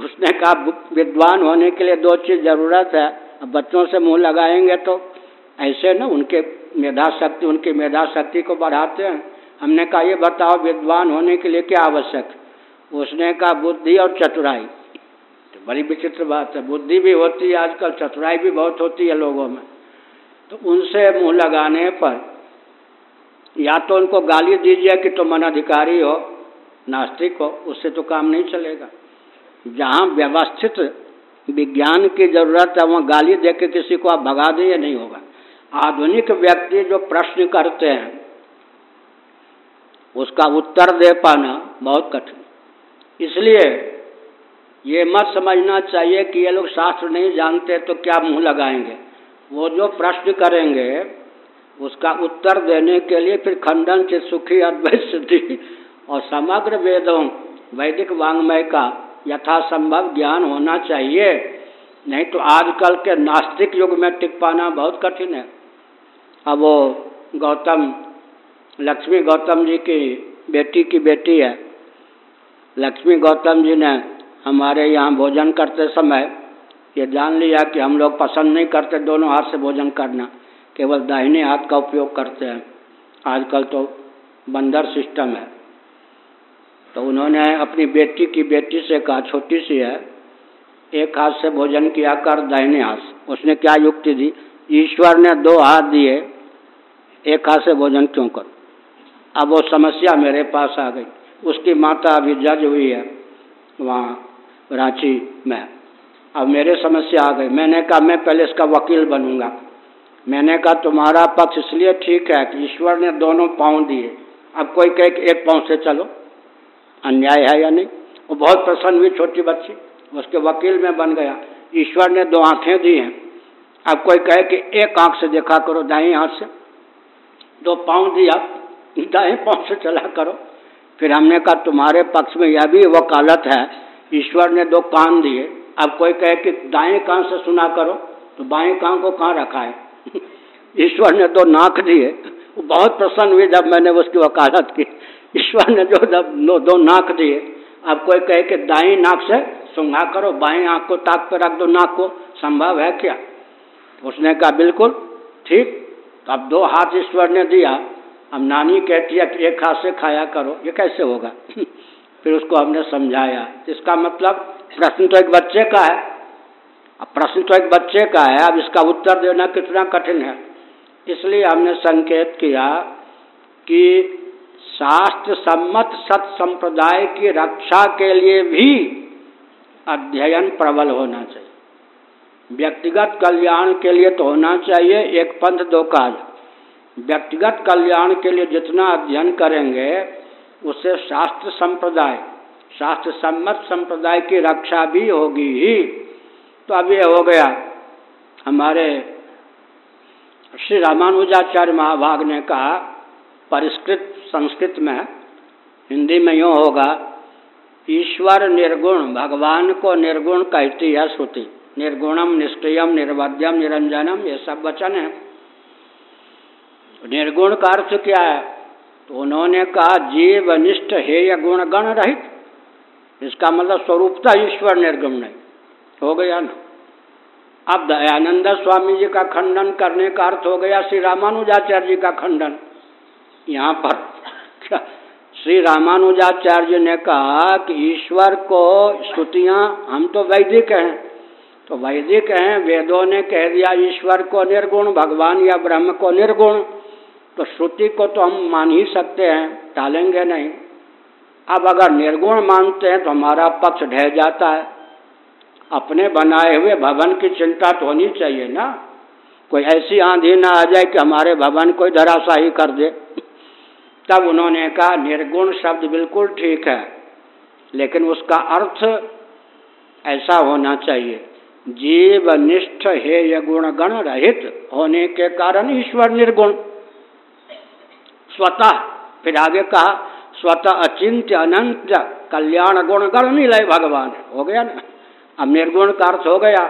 उसने कहा, विद्वान होने के लिए दो चीज़ ज़रूरत है अब बच्चों से मुँह लगाएँगे तो ऐसे ना उनके मेधा शक्ति उनकी मेधा शक्ति को बढ़ाते हैं। हमने कहा, ये बताओ विद्वान होने के लिए क्या आवश्यक? उसने कहा, बुद्धि और चतुराई। तो बड़ी विचित्र बात है। बुद्धि भी होती है, आजकल चतुराई भी बहुत होती है लोगों में। तो उनसे मुँह लगाने पर या तो उनको गाली दीजिए कि तुम तो अनधिकारी हो, नास्तिक हो, उससे तो काम नहीं चलेगा। जहाँ व्यवस्थित विज्ञान की ज़रूरत है, वहाँ गाली दे के किसी को आप भगा दें नहीं होगा। आधुनिक व्यक्ति जो प्रश्न करते हैं, उसका उत्तर दे पाना बहुत कठिन। इसलिए ये मत समझना चाहिए कि ये लोग शास्त्र नहीं जानते तो क्या मुँह लगाएँगे? वो जो प्रश्न करेंगे, उसका उत्तर देने के लिए फिर खंडन से सुखी अद्वैत सिद्धि और समग्र वेदों, वैदिक वांग्मय का यथासंभव ज्ञान होना चाहिए। नहीं तो आजकल के नास्तिक युग में टिक पाना बहुत कठिन है। अब वो गौतम, लक्ष्मी गौतम जी की बेटी की बेटी है। लक्ष्मी गौतम जी ने हमारे यहाँ भोजन करते समय ये जान लिया कि हम लोग पसंद नहीं करते दोनों हाथ से भोजन करना, केवल दाहिने हाथ का उपयोग करते हैं। आजकल तो बंदर सिस्टम है। तो उन्होंने अपनी बेटी की बेटी से कहा, छोटी सी है, एक हाथ से भोजन किया कर, दाहिने हाथ उसने क्या युक्ति दी? ईश्वर ने दो हाथ दिए, एक हाथ से भोजन क्यों करो? अब वो समस्या मेरे पास आ गई। उसकी माता अभी जज हुई है, वहाँ रांची में। अब मेरे समस्या आ गई। मैंने कहा, मैं पहले इसका वकील बनूँगा। मैंने कहा, तुम्हारा पक्ष इसलिए ठीक है कि ईश्वर ने दोनों पाँव दिए। अब कोई कहे कि एक पाँव से चलो। अन्याय है या नहीं? वो बहुत प्रसन्न हुई छोटी बच्ची। उसके वकील में बन गया। ईश्वर ने दो आँखें दी हैं। अब कोई कहे कि एक आँख से देखा करो दाएँ हाथ से। दो पाँव दिया दाएँ पाँव से चला करो। फिर हमने कहा, तुम्हारे पक्ष में यह भी वकालत है। ईश्वर ने दो कान दिए। अब कोई कहे कि दाएँ कान से सुना करो तो बाएँ कान को कहाँ रखा है? ईश्वर ने दो नाक दिए। बहुत प्रसन्न हुई जब मैंने उसकी वकालत की। ईश्वर ने जो जब दो नाक दिए, अब कोई कहे कि दाई नाक से सुंगा करो, बाएँ आँख को ताक पर रख दो, नाक को, संभव है क्या? उसने कहा, बिल्कुल, ठीक। तो अब दो हाथ ईश्वर ने दिया। अब नानी कहती है कि एक हाथ से खाया करो, ये कैसे होगा? फिर उसको हमने समझाया। इसका मतलब प्रश्न तो एक बच्चे का है। अब प्रश्न तो एक बच्चे का है। अब इसका उत्तर देना कितना कठिन है। इसलिए हमने संकेत किया कि शास्त्र सम्मत सत संप्रदाय की रक्षा के लिए भी अध्ययन प्रबल होना चाहिए। व्यक्तिगत कल्याण के लिए तो होना चाहिए, एक पंथ दो काज व्यक्तिगत कल्याण के लिए जितना अध्ययन करेंगे, उससे शास्त्र संप्रदाय, शास्त्र सम्मत संप्रदाय की रक्षा भी होगी ही। तो अब ये हो गया, हमारे श्री रामानुजाचार्य महाभाग ने कहा परिष्कृत संस्कृत में हिंदी में यूँ होगा, ईश्वर निर्गुण, भगवान को निर्गुण कहती है श्रुति निर्गुणम, निष्क्रियम, निर्वध्यम, निरंजनम, ये सब वचन है। निर्गुण का अर्थ क्या है? तो उन्होंने कहा जीव अनिष्ट हेय गुण गण रहित। इसका मतलब स्वरूपता ईश्वर निर्गुण नहीं। हो गया ना? अब दयानंद स्वामी जी का खंडन करने का अर्थ हो गया, श्री रामानुजाचार्य जी का खंडन। यहाँ पर। श्री रामानुजाचार्य ने कहा कि ईश्वर को श्रुतियाँ हम तो वैदिक हैं। तो वैदिक हैं, वेदों ने कह दिया, ईश्वर को निर्गुण, भगवान या ब्रह्म को निर्गुण। तो श्रुति को तो हम मान ही सकते हैं, टालेंगे नहीं। अब अगर निर्गुण मानते हैं तो हमारा पक्ष ढह जाता है। अपने बनाए हुए भवन की चिंता तो होनी चाहिए ना। कोई ऐसी आंधी ना आ जाए कि हमारे भवन कोई धराशाही कर दे। तब उन्होंने कहा, निर्गुण शब्द बिल्कुल ठीक है, लेकिन उसका अर्थ ऐसा होना चाहिए। जीव निष्ठ हे गुण गण रहित होने के कारण ईश्वर निर्गुण। स्वतः, फिर आगे कहा, स्वतः अचिंत्य अनंत कल्याण गुण गण निलय भगवान। हो गया ना? अब निर्गुण का अर्थ हो गया,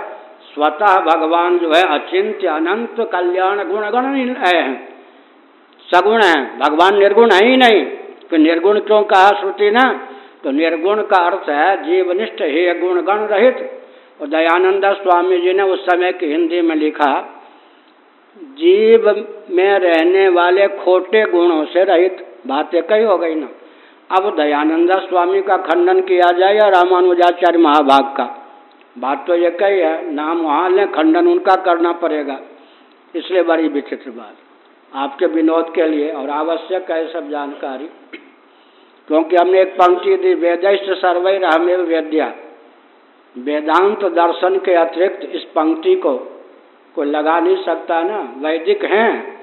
स्वतः भगवान जो है अचिंत्य अनंत कल्याण गुण गण निलय है। सगुण है। भगवान निर्गुण है ही नहीं। तो निर्गुण क्यों कहा श्रुति ना? तो निर्गुण का अर्थ है जीवनिष्ठ, हे गुण गण रहित। और दयानंद स्वामी जी ने उस समय की हिंदी में लिखा, जीव में रहने वाले खोटे गुणों से रहित। बातें कई हो गई ना। अब दयानंद स्वामी का खंडन किया जाए या रामानुजाचार्य महाभाग का। बात तो ये कही है, नाम वहाँ लें, खंडन उनका करना पड़ेगा। इसलिए बड़ी विचित्र बात। आपके विनोद के लिए और आवश्यक है सब जानकारी। क्योंकि हमने एक पंक्ति दी, वेदिष्ट सर्वैर हमें वेद्या। वेदांत दर्शन के अतिरिक्त इस पंक्ति को कोई लगा नहीं सकता ना। वैदिक हैं।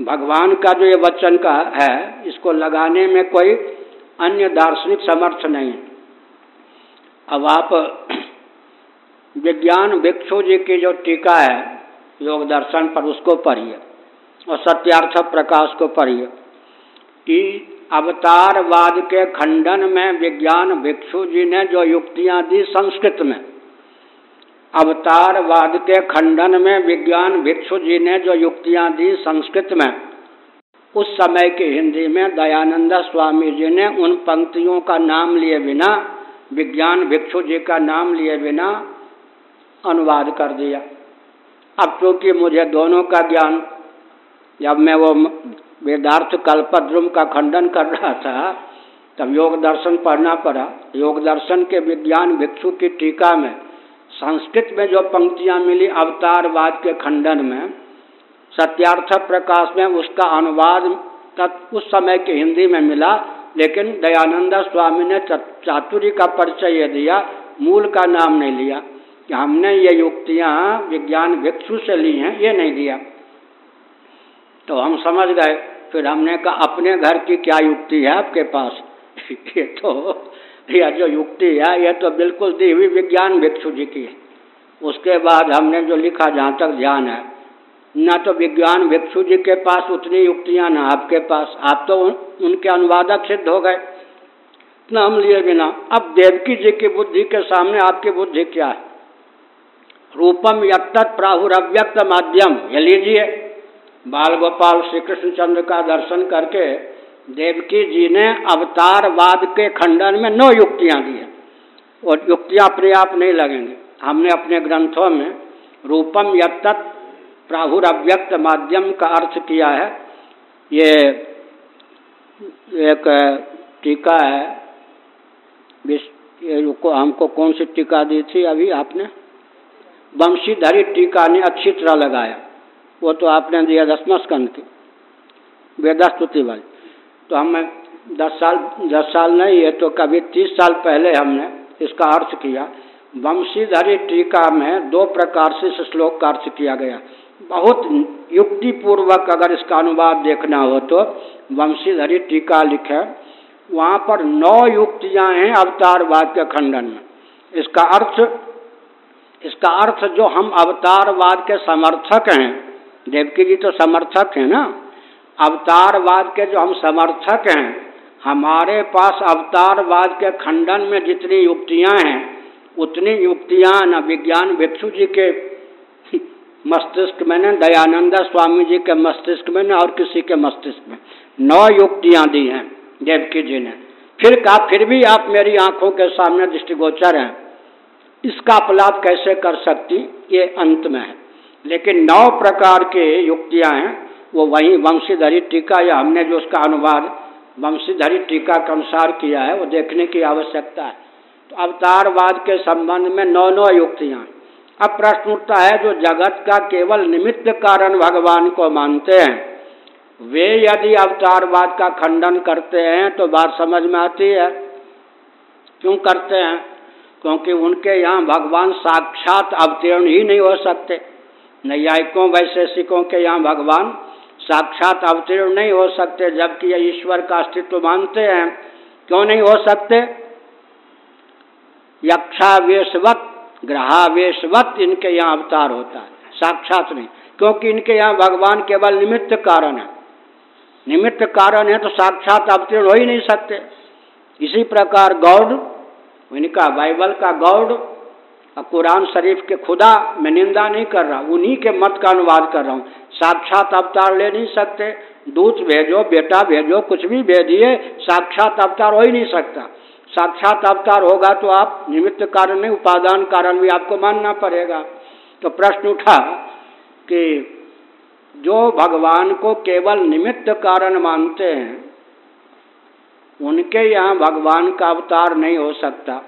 भगवान का जो ये वचन का है, इसको लगाने में कोई अन्य दार्शनिक समर्थ नहीं। अब आप विज्ञान भिक्षु जी की जो टीका है, योग दर्शन पर, उसको पढ़िए। और सत्यार्थ प्रकाश को पढ़िए कि अवतारवाद के खंडन में विज्ञान भिक्षु जी ने जो युक्तियाँ दी संस्कृत में, अवतारवाद के खंडन में विज्ञान भिक्षु जी ने जो युक्तियाँ दी संस्कृत में, उस समय की हिंदी में दयानंद स्वामी जी ने उन पंक्तियों का नाम लिए बिना, विज्ञान भिक्षु जी का नाम लिए बिना अनुवाद कर दिया। अब चूँकि मुझे दोनों का ज्ञान जब मैं वो वेदार्थ कल्पद्रुम का खंडन कर रहा था, तब योग दर्शन पढ़ना पड़ा। योग दर्शन के विज्ञान भिक्षु की टीका में, संस्कृत में जो पंक्तियाँ मिली अवतारवाद के खंडन में, सत्यार्थ प्रकाश में उसका अनुवाद तक उस समय की हिंदी में मिला, लेकिन दयानंद स्वामी ने चातुरी का परिचय दिया, मूल का नाम नहीं लिया। कि हमने ये युक्तियाँ विज्ञान भिक्षु से ली हैं, ये नहीं दिया। तो हम समझ गए फिर हमने कहा अपने घर की क्या युक्ति है आपके पास? ये तो यह जो युक्ति है यह तो बिल्कुल दी हुई विज्ञान भिक्षु जी की है। उसके बाद हमने जो लिखा जहाँ तक ध्यान है न तो विज्ञान भिक्षु जी के पास उतनी युक्तियाँ ना आपके पास। आप तो उन, उनके अनुवादक सिद्ध हो गए। हम लिए बिना। अब देवकी जी की बुद्धि के सामने आपकी बुद्धि क्या है? रूपम यत्त प्राहुरव्यक्त माध्यम ये लीजिए। बाल गोपाल श्री कृष्णचंद्र का दर्शन करके देवकी जी ने अवतारवाद के खंडन में नौ युक्तियाँ दी हैं। और युक्तियाँ अपने आप नहीं लगेंगी। हमने अपने ग्रंथों में रूपम यत्त प्राहुर अव्यक्त माध्यम का अर्थ किया है। ये एक टीका है। को हमको कौन सी टीका दी थी अभी आपने? वंशीधरी टीका ने अच्छी तरह लगाया। वो तो आपने दिया दसवा स्कंद की। वेदास्तुति वाली। तो हम दस साल दस साल नहीं है तो कभी तीस साल पहले हमने इसका अर्थ किया। वंशीधरी टीका में दो प्रकार से इस श्लोक का अर्थ किया गया। बहुत युक्ति पूर्वक अगर इसका अनुवाद देखना हो तो वंशीधरी टीका लिखे। वहाँ पर नौ युक्तियाँ हैं अवतारवाद के खंडन में। इसका अर्थ इसका अर्थ जो हम अवतारवाद के समर्थक हैं देवकी जी तो समर्थक हैं ना? अवतारवाद के जो हम समर्थक हैं, हमारे पास अवतारवाद के खंडन में जितनी युक्तियाँ हैं, उतनी युक्तियाँ न विज्ञान भिक्षु जी के मस्तिष्क में न, दयानंद स्वामी जी के मस्तिष्क में न, और किसी के मस्तिष्क में। नौ युक्तियाँ दी हैं देवकी जी ने। फिर कहा, फिर भी आप मेरी आँखों के सामने दृष्टिगोचर हैं। इसका अपलाप कैसे कर सकती? ये अंत में है। लेकिन नौ प्रकार के युक्तियाँ हैं, वो वहीं वंशीधरी टीका या हमने जो उसका अनुवाद वंशीधरी टीका के अनुसार किया है, वो देखने की आवश्यकता है। तो अवतारवाद के संबंध में नौ नौ युक्तियाँ। अब प्रश्न उठता है, जो जगत का केवल निमित्त कारण भगवान को मानते हैं, वे यदि अवतारवाद का खंडन करते हैं तो बात समझ में आती है। क्यों करते हैं? क्योंकि उनके यहाँ भगवान साक्षात अवतीर्ण ही नहीं हो सकते। नैयायिकों, वैशेषिकों के यहाँ भगवान साक्षात अवतीर्ण नहीं हो सकते, जबकि ये ईश्वर का अस्तित्व मानते हैं। क्यों नहीं हो सकते? यक्षावेशवत, ग्रहावेशवत इनके यहाँ अवतार होता है। साक्षात नहीं, क्योंकि इनके यहाँ भगवान केवल निमित्त कारण है। निमित्त कारण है तो साक्षात अवतीर्ण हो ही नहीं सकते। इसी प्रकार गौड़, इनका बाइबल का गौड़ कुरान शरीफ के खुदा, मैं निंदा नहीं कर रहा, उन्हीं के मत का अनुवाद कर रहा हूँ। साक्षात अवतार ले नहीं सकते, दूत भेजो, बेटा भेजो, कुछ भी भेजिए, साक्षात अवतार हो ही नहीं सकता। साक्षात अवतार होगा तो आप निमित्त कारण नहीं, उपादान कारण भी आपको मानना पड़ेगा। तो प्रश्न उठा कि जो भगवान को केवल निमित्त कारण मानते हैं, उनके यहाँ भगवान का अवतार नहीं हो सकता।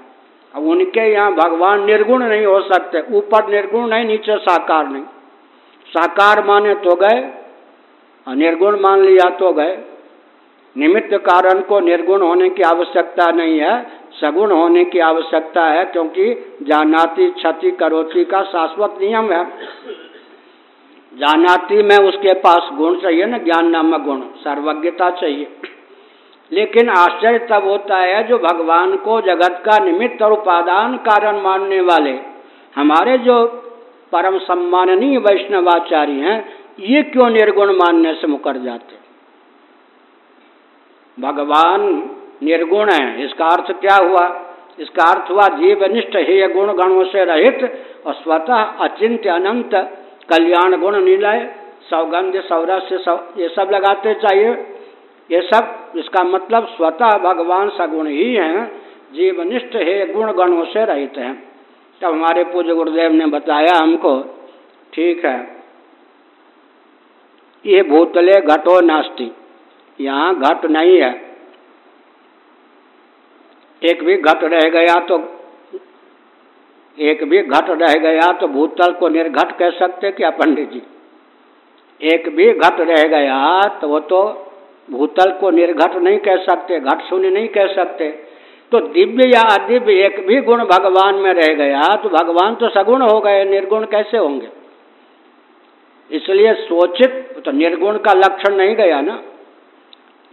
अब उनके यहाँ भगवान निर्गुण नहीं हो सकते, ऊपर निर्गुण नहीं, नीचे साकार नहीं। साकार माने तो गए और निर्गुण मान लिया तो गए। निमित्त कारण को निर्गुण होने की आवश्यकता नहीं है, सगुण होने की आवश्यकता है, क्योंकि जानाति क्षति करोती का शाश्वत नियम है। जानाति में उसके पास गुण चाहिए ना, ज्ञान नामक गुण, सर्वज्ञता चाहिए। लेकिन आश्चर्य तब होता है जो भगवान को जगत का निमित्त और उपादान कारण मानने वाले हमारे जो परम सम्माननीय वैष्णवाचार्य हैं, ये क्यों निर्गुण मानने से मुकर जाते? भगवान निर्गुण है, इसका अर्थ क्या हुआ? इसका अर्थ हुआ जीवनिष्ठ हे गुण गणों से रहित और स्वतः अचिंत्य अनंत कल्याण गुण निलय, सौगंध, सौरस, ये सब लगाते चाहिए। ये सब, इसका मतलब स्वतः भगवान सगुण ही हैं, जीवनिष्ठ हे गुण गणों से रहित हैं। तब हमारे पूज्य गुरुदेव ने बताया हमको, ठीक है। ये भूतले घटो नास्ती, यहाँ घट नहीं है। एक भी घट रह गया तो एक भी घट रह गया तो भूतल को निर्घट कह सकते क्या पंडित जी। एक भी घट रह गया तो वो तो भूतल को निर्घट नहीं कह सकते, घट शून्य नहीं कह सकते। तो दिव्य या अदिव्य एक भी गुण भगवान में रह गया तो भगवान तो सगुण हो गए, निर्गुण कैसे होंगे? इसलिए सोचित तो निर्गुण का लक्षण नहीं गया ना।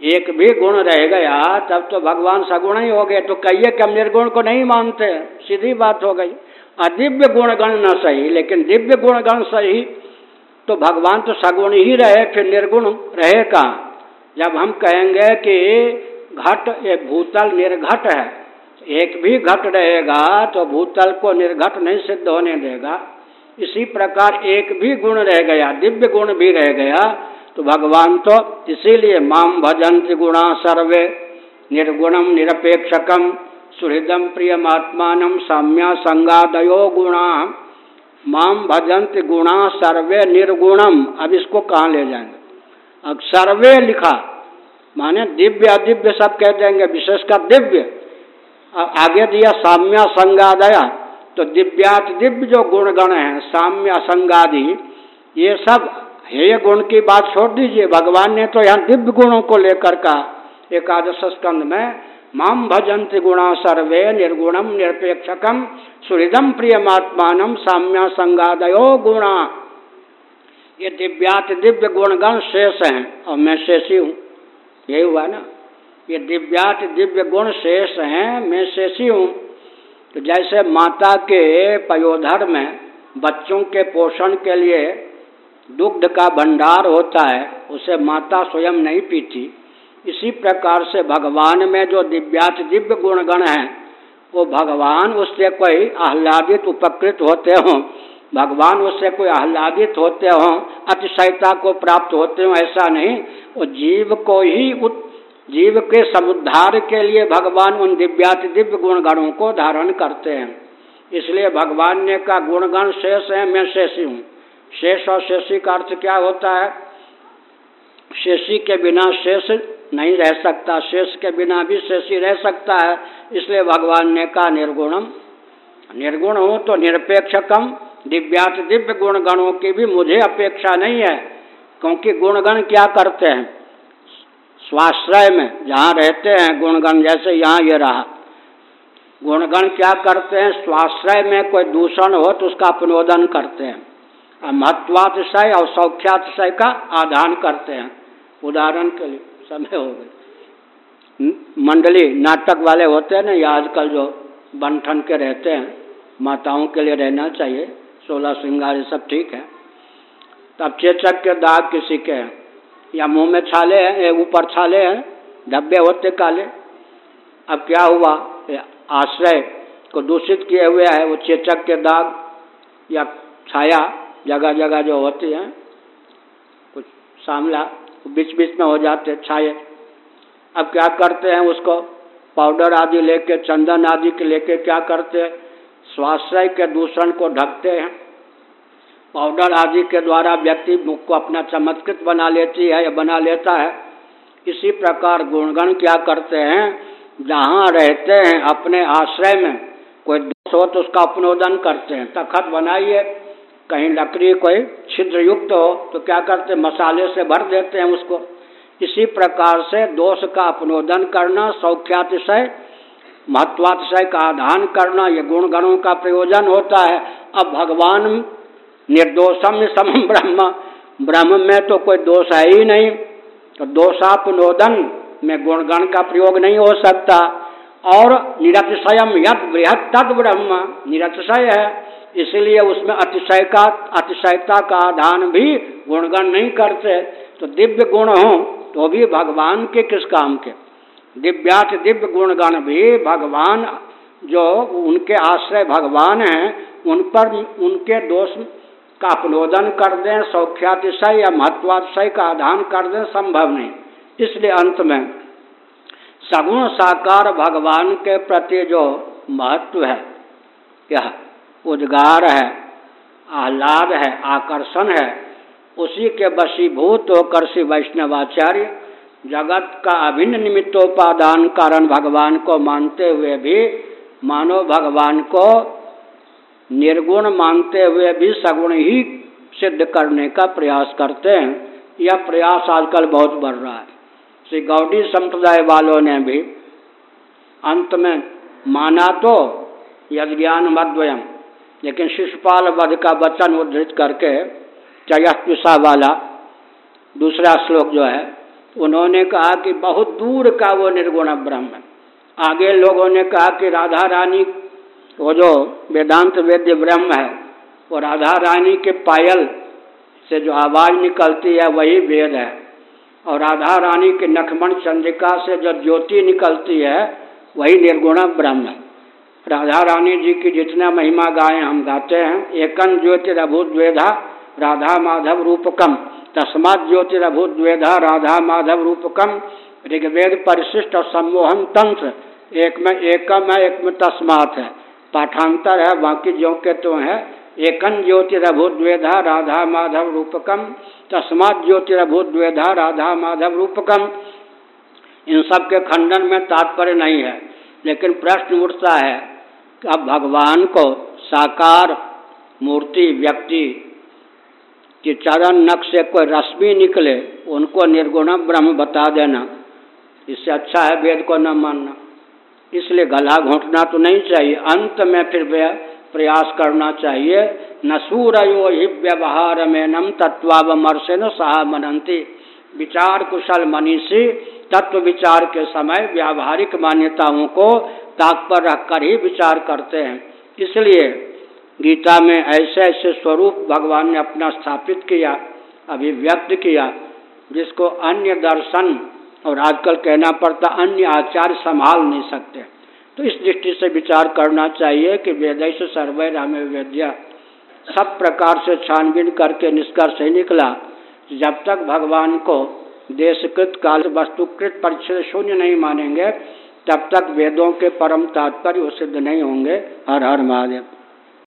एक भी गुण रह गया, तब तो भगवान सगुण ही हो गए तो कहिए कि हम निर्गुण को नहीं मानते, सीधी बात हो गई। अदिव्य गुण गण न सही, लेकिन दिव्य गुण गण सही तो भगवान तो सगुण ही रहे, फिर निर्गुण रहे कहाँ? जब हम कहेंगे कि घट ये भूतल निर्घट है, एक भी घट रहेगा तो भूतल को निर्घट नहीं सिद्ध होने देगा। इसी प्रकार एक भी गुण रह गया, दिव्य गुण भी रह गया तो भगवान तो इसीलिए माम भजंत गुणा सर्वे निर्गुणम निरपेक्षकम सुहृदम प्रियमात्मान साम्या संगादयो गुणा। माम भजंत गुणा सर्वे निर्गुणम। अब इसको कहाँ ले जाएँगे? सर्वे लिखा। माने दिव्य, अदिव्य सब कह देंगे विशेषकर दिव्य। आगे दिया साम्या संगादया। तो दिव्यात दिव्य जो गुणगण है, साम्य संगादि, ये सब हेय गुण की बात छोड़ दीजिए। भगवान ने तो यहाँ दिव्य गुणों को लेकर कहा, एकादश स्कंद में माम भजंत गुणा सर्वे निर्गुणम निरपेक्षकम सुहृदम प्रियमात्मान साम्या संगादयो गुणा। ये दिव्यात दिव्य गुणगण शेष हैं, और मैं शेषी हूँ। यही हुआ ना? ये दिव्यात दिव्य गुण शेष हैं, मैं शेषी हूँ। तो जैसे माता के पयोधर में बच्चों के पोषण के लिए दुग्ध का भंडार होता है, उसे माता स्वयं नहीं पीती। इसी प्रकार से भगवान में जो दिव्यात दिव्य गुणगण हैं, वो भगवान उससे कोई आह्लादित, उपकृत होते हों। भगवान उससे कोई आह्लादित होते हों अतिशयता को प्राप्त होते हों ऐसा नहीं। वो जीव को ही उत, जीव के समुद्धार के लिए भगवान उन दिव्याति दिव्य गुणगणों को धारण करते हैं। इसलिए भगवान ने कहा गुणगण शेष है मैं शेषी हूँ। शेष और शेषी का अर्थ क्या होता है? शेषी के बिना शेष नहीं रह सकता शेष के बिना भी शेषी रह सकता है। इसलिए भगवान ने कहा निर्गुणम। निर्गुण हूँ तो निरपेक्षकम। दिव्यात दिव्य गुण गणों की भी मुझे अपेक्षा नहीं है, क्योंकि गुणगण क्या करते हैं? स्वाश्रय में जहाँ रहते हैं, गुणगण जैसे यहाँ ये रहा। गुणगण क्या करते हैं? स्वाश्रय में कोई दूषण हो तो उसका अपनोदन करते हैं। और महत्वातिशय और सौख्यातिशय का आधान करते हैं। उदाहरण के लिए, समय हो गए मंडली नाटक वाले होते हैं ना, या आजकल जो बंठन के रहते हैं, माताओं के लिए रहना चाहिए। सोलह श्रृंगार, ये सब ठीक है। तब चेचक के दाग किसी के, या मुँह में छाले हैं ऊपर छाले हैं, धब्बे होते काले। अब क्या हुआ? आश्रय को दूषित किए हुए है, वो चेचक के दाग या छाया जगह जगह जो होती है, कुछ सामला बीच बीच में हो जाते छाए। अब क्या करते हैं उसको? पाउडर आदि लेके, चंदन आदि के लेके क्या करते हैं? स्वाश्रय के दूषण को ढकते हैं। पाउडर आदि के द्वारा व्यक्ति मुख को अपना चमत्कृत बना लेती है या बना लेता है। इसी प्रकार गुणगण क्या करते हैं? जहाँ रहते हैं, अपने आश्रय में, कोई दोष हो तो उसका अपनोदन करते हैं। तखत बनाइए, कहीं लकड़ी कोई छिद्र युक्त हो तो क्या करते हैं? मसाले से भर देते हैं उसको। इसी प्रकार से दोष का अपनोदन करना, सौख्यातिशय, महत्वातिशय का आधान करना, ये गुणगणों का प्रयोजन होता है। अब भगवान निर्दोषम सम ब्रह्म। ब्रह्म में तो कोई दोष है ही नहीं। तो दोषापनोदन में गुणगण का प्रयोग नहीं हो सकता। और निरतिशयम यद बृहद तद ब्रह्म। निरतिशय है। इसलिए उसमें अतिशय का, अतिशयता का आधान भी गुणगण नहीं करते। तो दिव्य गुण हो तो भी भगवान के किस काम के? दिव्यात दिव्य गुणगण भी भगवान जो उनके आश्रय भगवान हैं, उन पर उनके दोष का अपलोदन कर दें, सौख्यातिशय या महत्वातिशय का आधान कर दें, संभव नहीं। इसलिए अंत में, सगुण साकार भगवान के प्रति जो महत्व है, यह उद्गार है, आह्लाद है, आकर्षण है, उसी के वशीभूत होकर श्री वैष्णवाचार्य जगत का अभिन्न निमित्तोपादान कारण भगवान को मानते हुए भी मानो भगवान को निर्गुण मानते हुए भी सगुण ही सिद्ध करने का प्रयास करते हैं। यह प्रयास आजकल बहुत बढ़ रहा है। श्री गौडी संप्रदाय वालों ने भी अंत में माना तो यज्ञान मद्वयम, लेकिन शिशुपाल वध का वचन उद्धृत करके चयस्पिसा वाला, दूसरा श्लोक जो है, उन्होंने कहा कि बहुत दूर का वो निर्गुण ब्रह्म आगे लोगों ने कहा कि राधा रानी वो जो वेदांत वेद्य ब्रह्म है, वो राधा रानी के पायल से जो आवाज़ निकलती है, वही वेद है। और राधा रानी के नखमण चंद्रिका से जो ज्योति निकलती है, वही निर्गुण ब्रह्म है। राधा रानी जी की जितना महिमा गाए, हम गाते हैं एकन ज्योतिरभूद्वेधा राधा माधव रूपकम तस्मात ज्योतिरभूद्वेधा राधा माधव रूपकम ऋग्वेद परिशिष्ट और सम्मोहन तंत्र, एक में एकम है एक में तस्मात है। पाठांतर है, बाकी जो के तो है। एकन ज्योतिरभूद्वेधा राधा माधव रूपकम तस्मात ज्योतिरभूद्वेधा राधा माधव रूपकम इन सब के खंडन में तात्पर्य नहीं है, लेकिन प्रश्न उठता है कि अब भगवान को साकार मूर्ति, व्यक्ति कि चरण नख से कोई रश्मि निकले, उनको निर्गुण ब्रह्म बता देना। इससे अच्छा है वेद को न मानना। इसलिए गला घोटना तो नहीं चाहिए। अंत में फिर प्रयास करना चाहिए। न सूरयो ही व्यवहार में नम तत्वावमर्शे न सहा मनंती विचार कुशल मनीषी तत्व विचार के समय व्यावहारिक मान्यताओं को ताक पर रखकर ही विचार करते हैं। इसलिए गीता में ऐसे ऐसे स्वरूप भगवान ने अपना स्थापित किया, अभिव्यक्त किया, जिसको अन्य दर्शन और आजकल कहना पड़ता, अन्य आचार्य संभाल नहीं सकते। तो इस दृष्टि से विचार करना चाहिए कि वेद सर्वय राम वेद्या। सब प्रकार से छानबीन करके निष्कर्ष ही निकला जब तक भगवान को देशकृत काल वस्तुकृत परिचय शून्य नहीं मानेंगे, तब तक वेदों के परम तात्पर्य सिद्ध नहीं होंगे। हर हर महादेव।